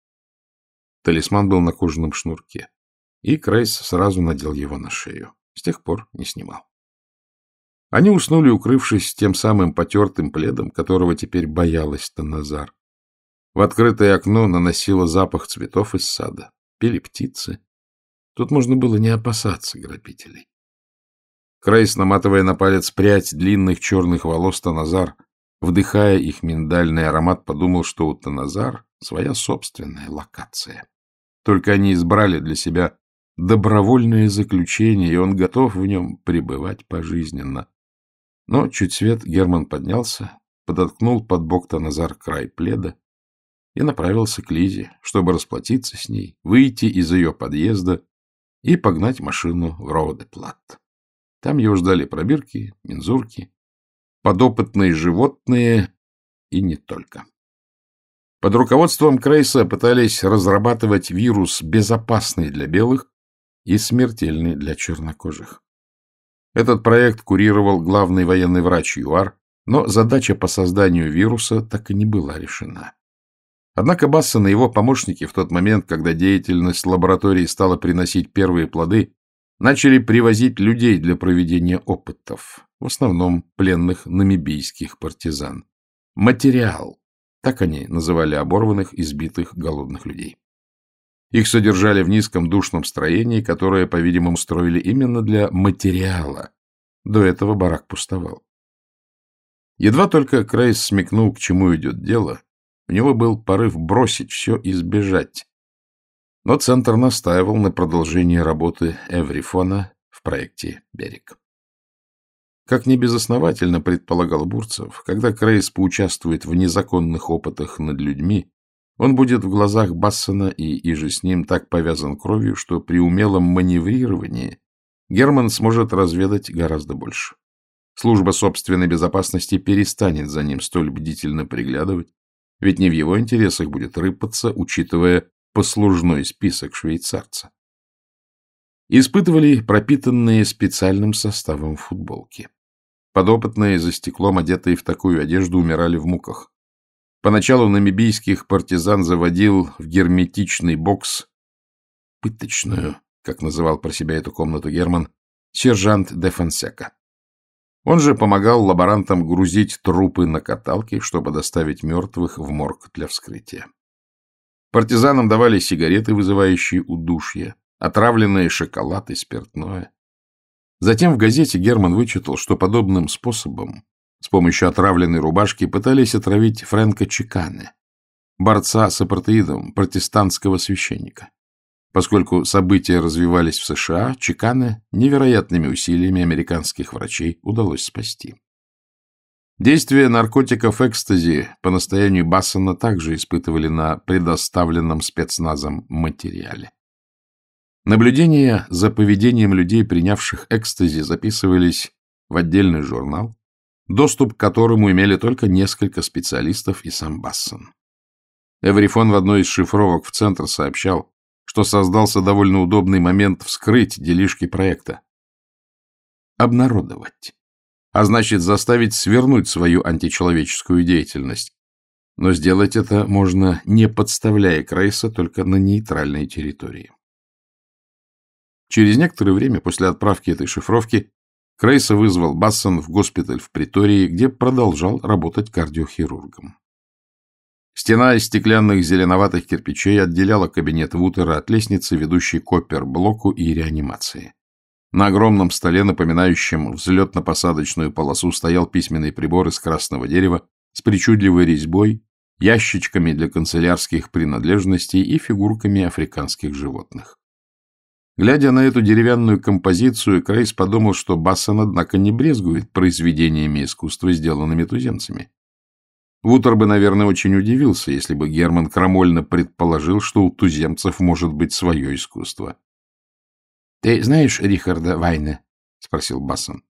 Талисман был на кожаном шнурке, и Крейс сразу надел его на шею. С тех пор не снимал. Они уснули, укрывшись тем самым потертым пледом, которого теперь боялась Таназар. В открытое окно наносило запах цветов из сада. Пели птицы. Тут можно было не опасаться грабителей. Крейс, наматывая на палец прядь длинных черных волос Таназар, вдыхая их миндальный аромат, подумал, что у Таназар своя собственная локация. Только они избрали для себя добровольное заключение, и он готов в нем пребывать пожизненно. Но чуть свет Герман поднялся, подоткнул под бок Таназар край пледа и направился к Лизе, чтобы расплатиться с ней, выйти из ее подъезда и погнать машину в Роудеплат. Там его ждали пробирки, мензурки, подопытные животные и не только. Под руководством Крейса пытались разрабатывать вирус, безопасный для белых и смертельный для чернокожих. Этот проект курировал главный военный врач ЮАР, но задача по созданию вируса так и не была решена. Однако Бассон и его помощники в тот момент, когда деятельность лаборатории стала приносить первые плоды, начали привозить людей для проведения опытов, в основном пленных намибийских партизан. Материал. Так они называли оборванных, избитых, голодных людей. Их содержали в низком душном строении, которое, по-видимому, строили именно для материала. До этого барак пустовал. Едва только Крейс смекнул, к чему идет дело, у него был порыв бросить все и сбежать. Но Центр настаивал на продолжении работы Эврифона в проекте «Берег». Как небезосновательно предполагал Бурцев, когда Крейс поучаствует в незаконных опытах над людьми, он будет в глазах Бассона и иже с ним так повязан кровью, что при умелом маневрировании Герман сможет разведать гораздо больше. Служба собственной безопасности перестанет за ним столь бдительно приглядывать, ведь не в его интересах будет рыпаться, учитывая послужной список швейцарца. Испытывали пропитанные специальным составом футболки. Подопытные за стеклом, одетые в такую одежду, умирали в муках. Поначалу намибийских партизан заводил в герметичный бокс пыточную, как называл про себя эту комнату Герман, сержант де Фонсека. Он же помогал лаборантам грузить трупы на каталки, чтобы доставить мертвых в морг для вскрытия. Партизанам давали сигареты, вызывающие удушье, отравленные шоколад и спиртное. Затем в газете Герман вычитал, что подобным способом, с помощью отравленной рубашки, пытались отравить Фрэнка Чикане, борца с апартеидом, протестантского священника. Поскольку события развивались в США, Чикане невероятными усилиями американских врачей удалось спасти. Действие наркотиков экстази по настоянию Бассона также испытывали на предоставленном спецназом материале. Наблюдения за поведением людей, принявших экстази, записывались в отдельный журнал, доступ к которому имели только несколько специалистов и сам Бассон. Эврифон в одной из шифровок в центр сообщал, что создался довольно удобный момент вскрыть делишки проекта. Обнародовать. А значит, заставить свернуть свою античеловеческую деятельность. Но сделать это можно, не подставляя Крейса, только на нейтральной территории. Через некоторое время после отправки этой шифровки Крейса вызвал Бассон в госпиталь в Притории, где продолжал работать кардиохирургом. Стена из стеклянных зеленоватых кирпичей отделяла кабинет Вутера от лестницы, ведущей к опер-блоку и реанимации. На огромном столе, напоминающем взлетно-посадочную полосу, стоял письменный прибор из красного дерева с причудливой резьбой, ящичками для канцелярских принадлежностей и фигурками африканских животных. Глядя на эту деревянную композицию, Крейс подумал, что Бассон, однако, не брезгует произведениями искусства, сделанными туземцами. Вутер бы, наверное, очень удивился, если бы Герман крамольно предположил, что у туземцев может быть свое искусство. — Ты знаешь Рихарда Вайна? — спросил Бассон.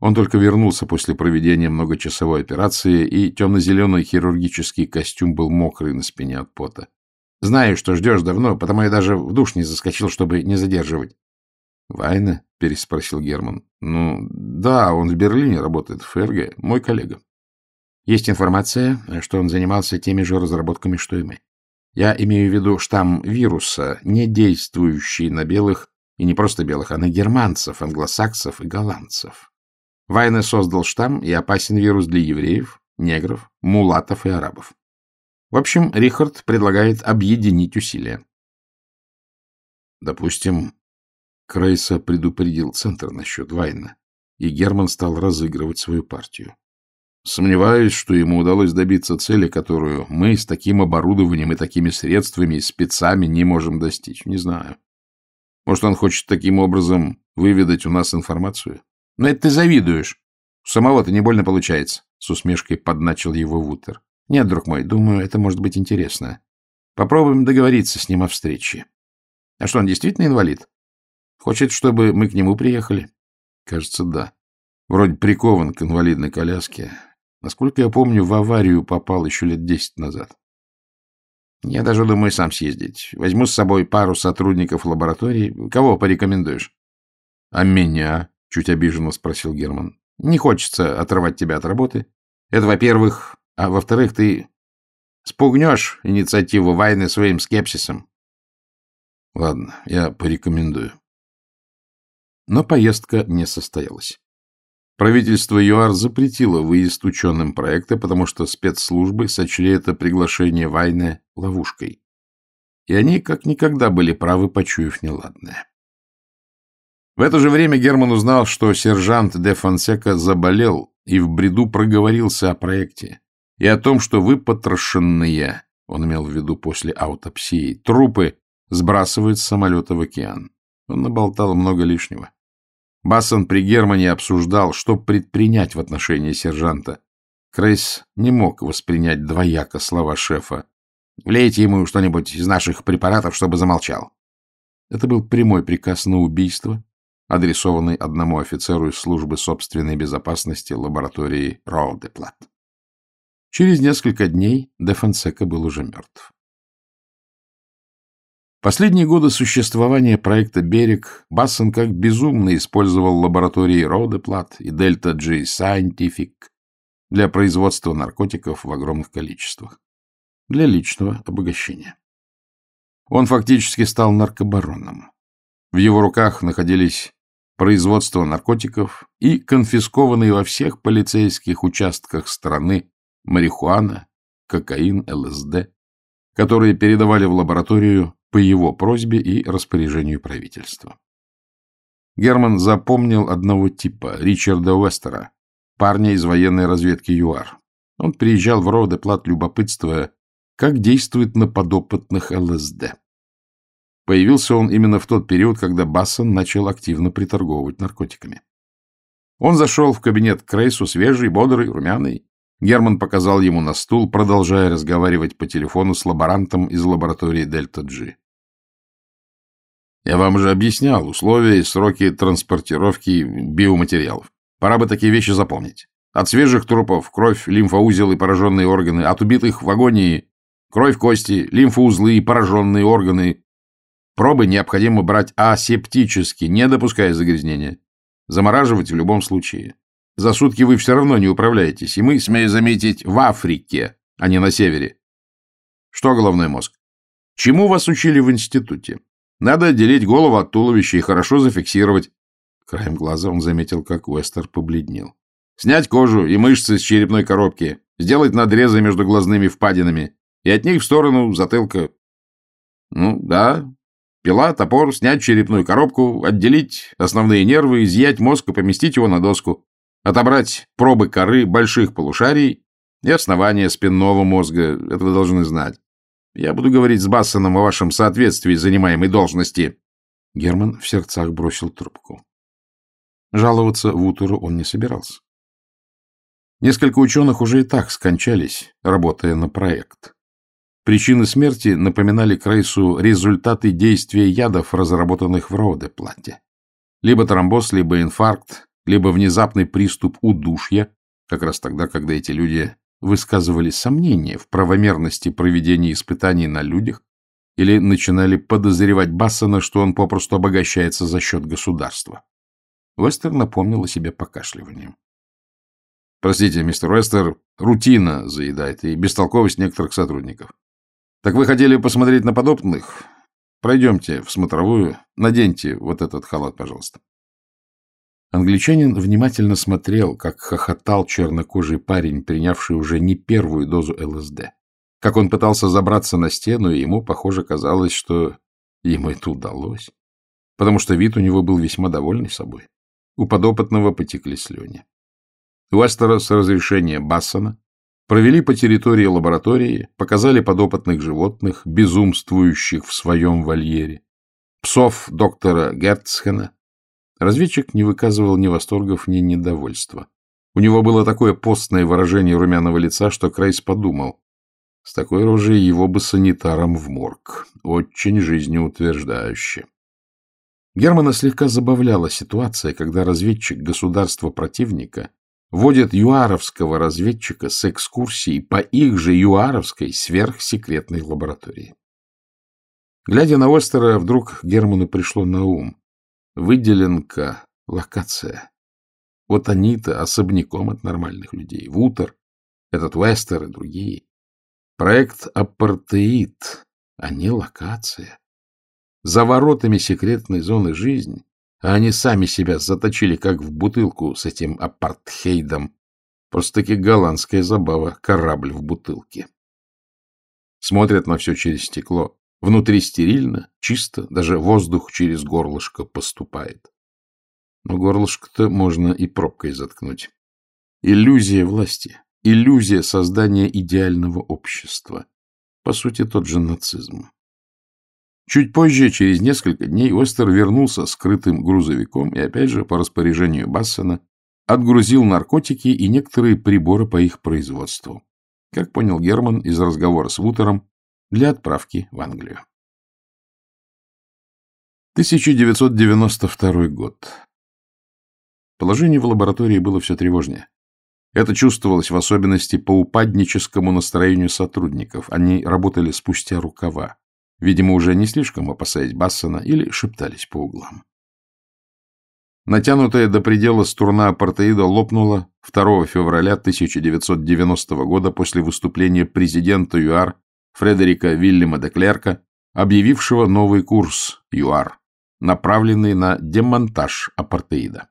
Он только вернулся после проведения многочасовой операции, и темно-зеленый хирургический костюм был мокрый на спине от пота. — Знаю, что ждешь давно, потому я даже в душ не заскочил, чтобы не задерживать. — Вайна? — переспросил Герман. — Ну, да, он в Берлине работает, в ФРГ, мой коллега. Есть информация, что он занимался теми же разработками, что и мы. Я имею в виду штамм вируса, не действующий на белых, и не просто белых, а на германцев, англосаксов и голландцев. Вайне создал штамм, и опасен вирус для евреев, негров, мулатов и арабов. В общем, Рихард предлагает объединить усилия. Допустим, Крейса предупредил Центр насчет Вайна, и Герман стал разыгрывать свою партию. Сомневаюсь, что ему удалось добиться цели, которую мы с таким оборудованием и такими средствами и спецами не можем достичь. Не знаю. Может, он хочет таким образом выведать у нас информацию? Но это ты завидуешь. Самого-то не больно получается. С усмешкой подначил его Вутер. Нет, друг мой, думаю, это может быть интересно. Попробуем договориться с ним о встрече. А что, он действительно инвалид? Хочет, чтобы мы к нему приехали? Кажется, да. Вроде прикован к инвалидной коляске. Насколько я помню, в аварию попал еще лет десять назад. Я даже думаю сам съездить. Возьму с собой пару сотрудников лаборатории. Кого порекомендуешь? — А меня? — чуть обиженно спросил Герман. — Не хочется отрывать тебя от работы. Это, во-первых. А во-вторых, ты спугнешь инициативу Вайны своим скепсисом. — Ладно, я порекомендую. Но поездка не состоялась. Правительство ЮАР запретило выезд ученым проекта, потому что спецслужбы сочли это приглашение Вайне ловушкой. И они как никогда были правы, почуяв неладное. В это же время Герман узнал, что сержант де Фонсека заболел и в бреду проговорился о проекте и о том, что выпотрошенные, он имел в виду после аутопсии, трупы сбрасывают с самолета в океан. Он наболтал много лишнего. Бассон при Германе обсуждал, что предпринять в отношении сержанта. Крейс не мог воспринять двояко слова шефа. «Влейте ему что-нибудь из наших препаратов, чтобы замолчал». Это был прямой приказ на убийство, адресованный одному офицеру из службы собственной безопасности лаборатории Роудеплат. Через несколько дней де Фонсека был уже мертв. Последние годы существования проекта «Берег» Бассон как безумно использовал лаборатории Роудеплат и Дельта G Scientific для производства наркотиков в огромных количествах, для личного обогащения. Он фактически стал наркобароном. В его руках находились производство наркотиков и конфискованные во всех полицейских участках страны марихуана, кокаин, ЛСД, которые передавали в лабораторию по его просьбе и распоряжению правительства. Герман запомнил одного типа, Ричарда Уэстера, парня из военной разведки ЮАР. Он приезжал в Роудеплат, любопытствуя, как действует на подопытных ЛСД. Появился он именно в тот период, когда Бассон начал активно приторговывать наркотиками. Он зашел в кабинет Крейсу свежий, бодрый, румяный. Герман показал ему на стул, продолжая разговаривать по телефону с лаборантом из лаборатории Дельта-Джи. Я вам уже объяснял условия и сроки транспортировки биоматериалов. Пора бы такие вещи запомнить. От свежих трупов кровь, лимфоузел и пораженные органы, от убитых в агонии кровь, кости, лимфоузлы и пораженные органы. Пробы необходимо брать асептически, не допуская загрязнения. Замораживать в любом случае. За сутки вы все равно не управляетесь, и мы, смею заметить, в Африке, а не на севере. Что головной мозг? Чему вас учили в институте? Надо отделить голову от туловища и хорошо зафиксировать. Краем глаза он заметил, как Уэстер побледнел. Снять кожу и мышцы с черепной коробки, сделать надрезы между глазными впадинами и от них в сторону затылка. Ну, да, пила, топор, снять черепную коробку, отделить основные нервы, изъять мозг и поместить его на доску отобрать пробы коры больших полушарий и основания спинного мозга. Это вы должны знать. Я буду говорить с Бассоном о вашем соответствии занимаемой должности. Герман в сердцах бросил трубку. Жаловаться в Утеру он не собирался. Несколько ученых уже и так скончались, работая на проект. Причины смерти напоминали Крейсу результаты действия ядов, разработанных в Роудепланте. Либо тромбоз, либо инфаркт, либо внезапный приступ удушья, как раз тогда, когда эти люди высказывали сомнения в правомерности проведения испытаний на людях или начинали подозревать Бассона, что он попросту обогащается за счет государства. Вестер напомнил о себе покашливанием. — Простите, мистер Вестер, рутина заедает и бестолковость некоторых сотрудников. Так вы хотели посмотреть на подопытных? Пройдемте в смотровую, наденьте вот этот халат, пожалуйста. Англичанин внимательно смотрел, как хохотал чернокожий парень, принявший уже не первую дозу ЛСД. Как он пытался забраться на стену, и ему, похоже, казалось, что ему это удалось, потому что вид у него был весьма довольный собой. У подопытного потекли слюни. Уэстера с разрешения Бассона провели по территории лаборатории, показали подопытных животных, безумствующих в своем вольере, псов доктора Герцхена, Разведчик не выказывал ни восторгов, ни недовольства. У него было такое постное выражение румяного лица, что Крейс подумал. С такой рожей его бы санитаром в морг. Очень жизнеутверждающе. Германа слегка забавляла ситуация, когда разведчик государства противника водит юаровского разведчика с экскурсией по их же юаровской сверхсекретной лаборатории. Глядя на Остера, вдруг Герману пришло на ум. Выделенка, локация. Вот они-то особняком от нормальных людей. Вутер, этот Вестер и другие. Проект апартеид, а не локация. За воротами секретной зоны жизни, а они сами себя заточили, как в бутылку с этим апартхейдом. Просто-таки голландская забава — корабль в бутылке. Смотрят на все через стекло. Внутри стерильно, чисто, даже воздух через горлышко поступает. Но горлышко-то можно и пробкой заткнуть. Иллюзия власти, иллюзия создания идеального общества. По сути, тот же нацизм. Чуть позже, через несколько дней, Остер вернулся скрытым грузовиком и, опять же, по распоряжению Бассена, отгрузил наркотики и некоторые приборы по их производству. Как понял Герман из разговора с Вутером, для отправки в Англию. 1992 год. Положение в лаборатории было все тревожнее. Это чувствовалось в особенности по упадническому настроению сотрудников. Они работали спустя рукава видимо, уже не слишком опасаясь Бассона, или шептались по углам. Натянутая до предела струна апартеида лопнула 2 февраля 1990 года после выступления президента ЮАР Фредерика Вильяма де Клерка, объявившего новый курс ЮАР, направленный на демонтаж апартеида.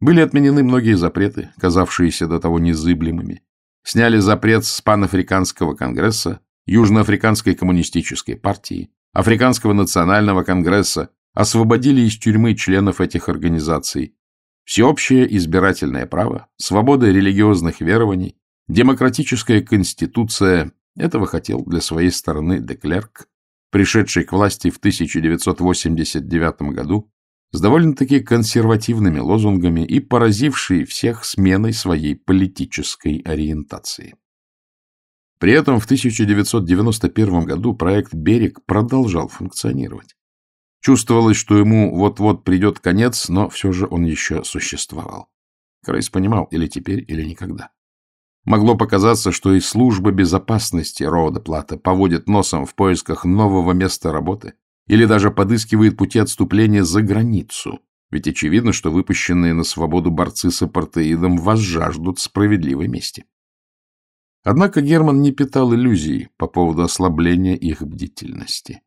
Были отменены многие запреты, казавшиеся до того незыблемыми. Сняли запрет с панафриканского конгресса, Южноафриканской коммунистической партии, Африканского национального конгресса освободили из тюрьмы членов этих организаций. Всеобщее избирательное право, свобода религиозных верований, демократическая конституция – этого хотел для своей стороны Деклерк, пришедший к власти в 1989 году с довольно-таки консервативными лозунгами и поразивший всех сменой своей политической ориентации. При этом в 1991 году проект «Берег» продолжал функционировать. Чувствовалось, что ему вот-вот придет конец, но все же он еще существовал. Крейс понимал, или теперь, или никогда. Могло показаться, что и служба безопасности Роуда Плата поводит носом в поисках нового места работы или даже подыскивает пути отступления за границу, ведь очевидно, что выпущенные на свободу борцы с апартеидом возжаждут справедливой мести. Однако Герман не питал иллюзий по поводу ослабления их бдительности.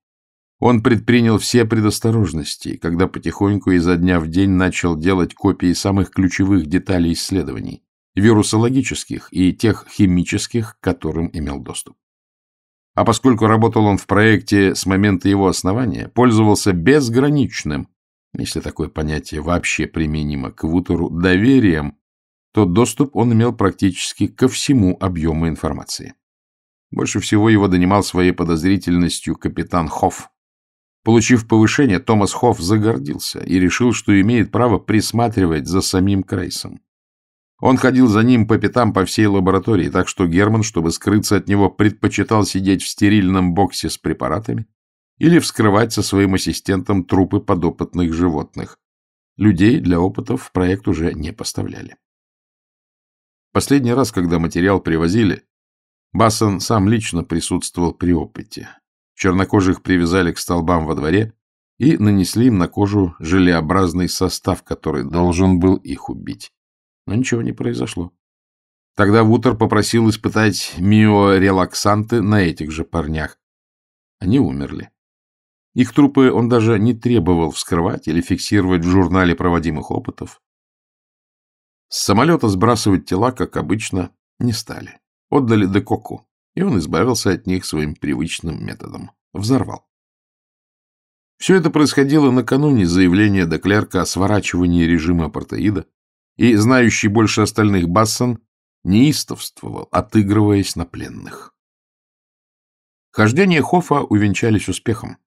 Он предпринял все предосторожности, когда потихоньку изо дня в день начал делать копии самых ключевых деталей исследований, вирусологических и тех химических, к которым имел доступ. А поскольку работал он в проекте с момента его основания, пользовался безграничным, если такое понятие вообще применимо к Вутеру, доверием то доступ он имел практически ко всему объему информации. Больше всего его донимал своей подозрительностью капитан Хофф. Получив повышение, Томас Хофф загордился и решил, что имеет право присматривать за самим Крейсом. Он ходил за ним по пятам по всей лаборатории, так что Герман, чтобы скрыться от него, предпочитал сидеть в стерильном боксе с препаратами или вскрывать со своим ассистентом трупы подопытных животных. Людей для опытов в проект уже не поставляли. Последний раз, когда материал привозили, Бассон сам лично присутствовал при опыте. Чернокожих привязали к столбам во дворе и нанесли им на кожу желеобразный состав, который должен был их убить. Но ничего не произошло. Тогда Вутер попросил испытать миорелаксанты на этих же парнях. Они умерли. Их трупы он даже не требовал вскрывать или фиксировать в журнале проводимых опытов. С самолета сбрасывать тела, как обычно, не стали. Отдали Декоку, и он избавился от них своим привычным методом. Взорвал. Все это происходило накануне заявления Деклерка о сворачивании режима апартеида, и знающий больше остальных Бассон неистовствовал, отыгрываясь на пленных. Хождения Хофа увенчались успехом.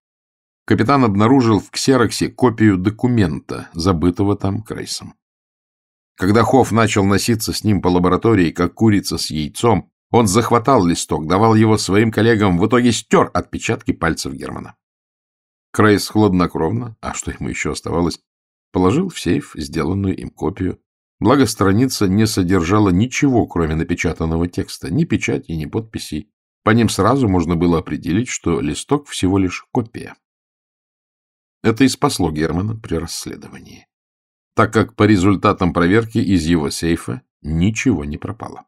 Капитан обнаружил в ксероксе копию документа, забытого там Крейсом. Когда Хофф начал носиться с ним по лаборатории, как курица с яйцом, он захватал листок, давал его своим коллегам, в итоге стер отпечатки пальцев Германа. Крейс хладнокровно, а что ему еще оставалось, положил в сейф сделанную им копию. Благо, страница не содержала ничего, кроме напечатанного текста, ни печати, ни подписей. По ним сразу можно было определить, что листок всего лишь копия. Это и спасло Германа при расследовании так как по результатам проверки из его сейфа ничего не пропало.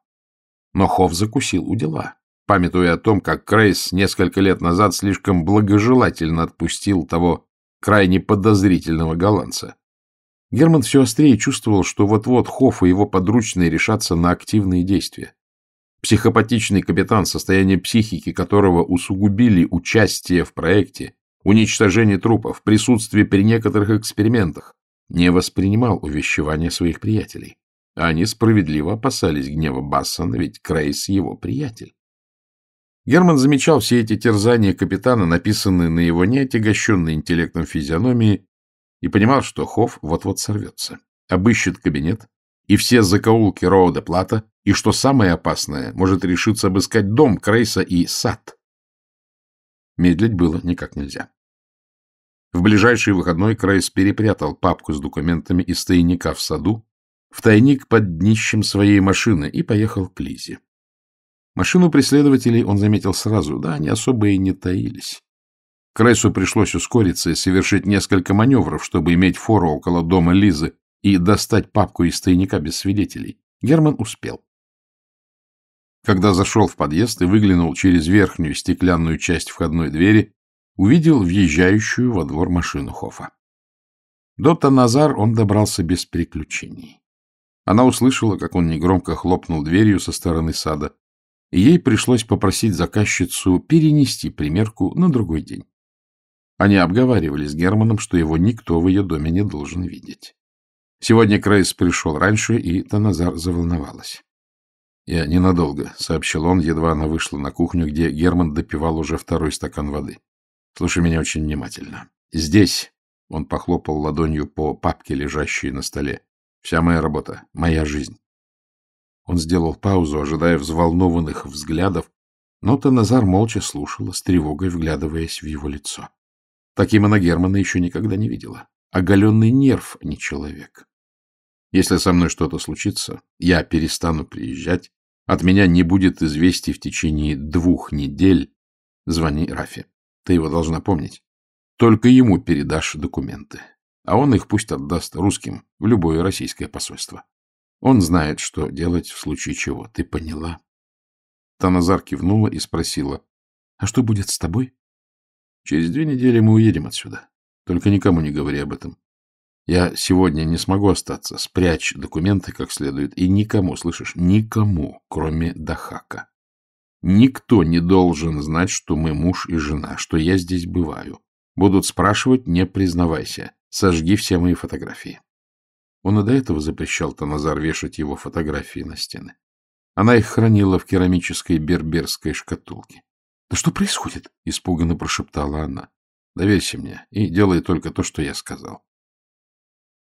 Но Хофф закусил у дела, памятуя о том, как Крейс несколько лет назад слишком благожелательно отпустил того крайне подозрительного голландца. Герман все острее чувствовал, что вот-вот Хофф и его подручные решатся на активные действия. Психопатичный капитан, состояние психики которого усугубили участие в проекте, уничтожение трупов, присутствие при некоторых экспериментах, не воспринимал увещевания своих приятелей. Они справедливо опасались гнева Бассона, ведь Крейс его приятель. Герман замечал все эти терзания капитана, написанные на его неотягощенной интеллектом физиономии, и понимал, что Хофф вот-вот сорвется, обыщет кабинет и все закоулки Роуда Плата, и, что самое опасное, может решиться обыскать дом Крейса и сад. Медлить было никак нельзя. В ближайший выходной Крейс перепрятал папку с документами из тайника в саду в тайник под днищем своей машины и поехал к Лизе. Машину преследователей он заметил сразу, да, они особо и не таились. Крейсу пришлось ускориться и совершить несколько маневров, чтобы иметь фору около дома Лизы и достать папку из тайника без свидетелей. Герман успел. Когда зашел в подъезд и выглянул через верхнюю стеклянную часть входной двери, увидел въезжающую во двор машину Хофа. До Таназар он добрался без приключений. Она услышала, как он негромко хлопнул дверью со стороны сада, и ей пришлось попросить заказчицу перенести примерку на другой день. Они обговаривали с Германом, что его никто в ее доме не должен видеть. Сегодня Крейс пришел раньше, и Таназар заволновалась. — Я ненадолго, — сообщил он, едва она вышла на кухню, где Герман допивал уже второй стакан воды. — Слушай меня очень внимательно. Здесь, — он похлопал ладонью по папке, лежащей на столе, — вся моя работа, моя жизнь. Он сделал паузу, ожидая взволнованных взглядов, но Таназар молча слушала, с тревогой вглядываясь в его лицо. Таким она Германа еще никогда не видела. Оголенный нерв, а не человек. Если со мной что-то случится, я перестану приезжать, от меня не будет известий в течение двух недель. Звони Рафе. Ты его должна помнить. Только ему передашь документы. А он их пусть отдаст русским в любое российское посольство. Он знает, что делать в случае чего. Ты поняла? Таназар кивнула и спросила. — А что будет с тобой? — Через две недели мы уедем отсюда. Только никому не говори об этом. Я сегодня не смогу остаться. Спрячь документы как следует. И никому, слышишь, никому, кроме Дахака. Никто не должен знать, что мы муж и жена, что я здесь бываю. Будут спрашивать, не признавайся. Сожги все мои фотографии. Он и до этого запрещал Таназар вешать его фотографии на стены. Она их хранила в керамической берберской шкатулке. — Да что происходит? — испуганно прошептала она. — Доверься мне и делай только то, что я сказал.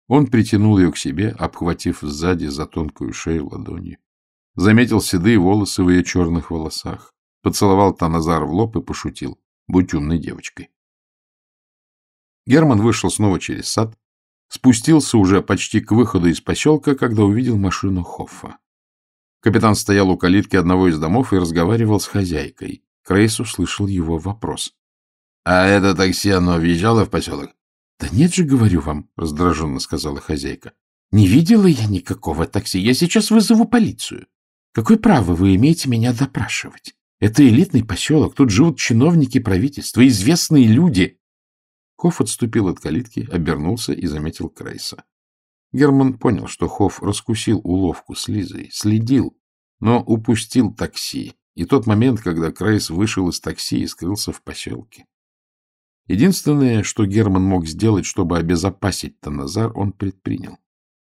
Он притянул ее к себе, обхватив сзади за тонкую шею ладонью. Заметил седые волосы в ее черных волосах. Поцеловал Таназар в лоб и пошутил. Будь умной девочкой. Герман вышел снова через сад, Спустился уже почти к выходу из поселка, когда увидел машину Хоффа. Капитан стоял у калитки одного из домов и разговаривал с хозяйкой. Крейс услышал его вопрос. — А это такси, оно въезжало в поселок? — Да нет же, говорю вам, — раздраженно сказала хозяйка. — Не видела я никакого такси. Я сейчас вызову полицию. Какое право вы имеете меня допрашивать? Это элитный поселок, тут живут чиновники правительства, известные люди. Хофф отступил от калитки, обернулся и заметил Крейса. Герман понял, что Хофф раскусил уловку с Лизой, следил, но упустил такси, и тот момент, когда Крейс вышел из такси и скрылся в поселке. Единственное, что Герман мог сделать, чтобы обезопасить Таназар, он предпринял.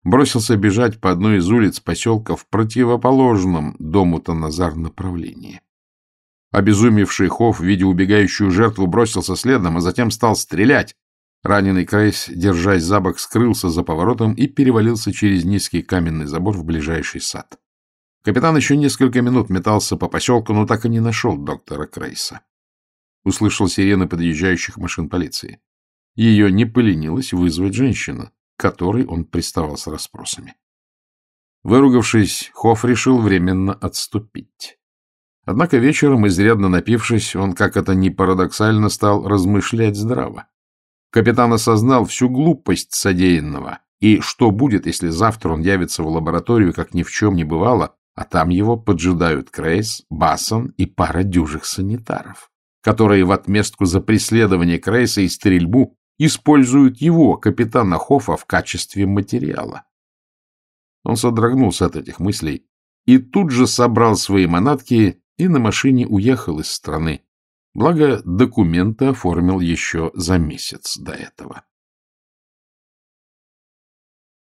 Бросился бежать по одной из улиц поселка в противоположном дому Таназар направлении. Обезумевший Хофф, видя убегающую жертву, бросился следом, а затем стал стрелять. Раненый Крейс, держась за бок, скрылся за поворотом и перевалился через низкий каменный забор в ближайший сад. Капитан еще несколько минут метался по поселку, но так и не нашел доктора Крейса. Услышал сирены подъезжающих машин полиции. Ее не поленилась вызвать женщина, которой он приставал с расспросами. Выругавшись, Хофф решил временно отступить. Однако вечером, изрядно напившись, он, как это ни парадоксально, стал размышлять здраво. Капитан осознал всю глупость содеянного, и что будет, если завтра он явится в лабораторию, как ни в чем не бывало, а там его поджидают Крейс, Бассон и пара дюжих санитаров, которые в отместку за преследование Крейса и стрельбу используют его, капитана Хофа, в качестве материала. Он содрогнулся от этих мыслей и тут же собрал свои манатки и на машине уехал из страны. Благо, документы оформил еще за месяц до этого.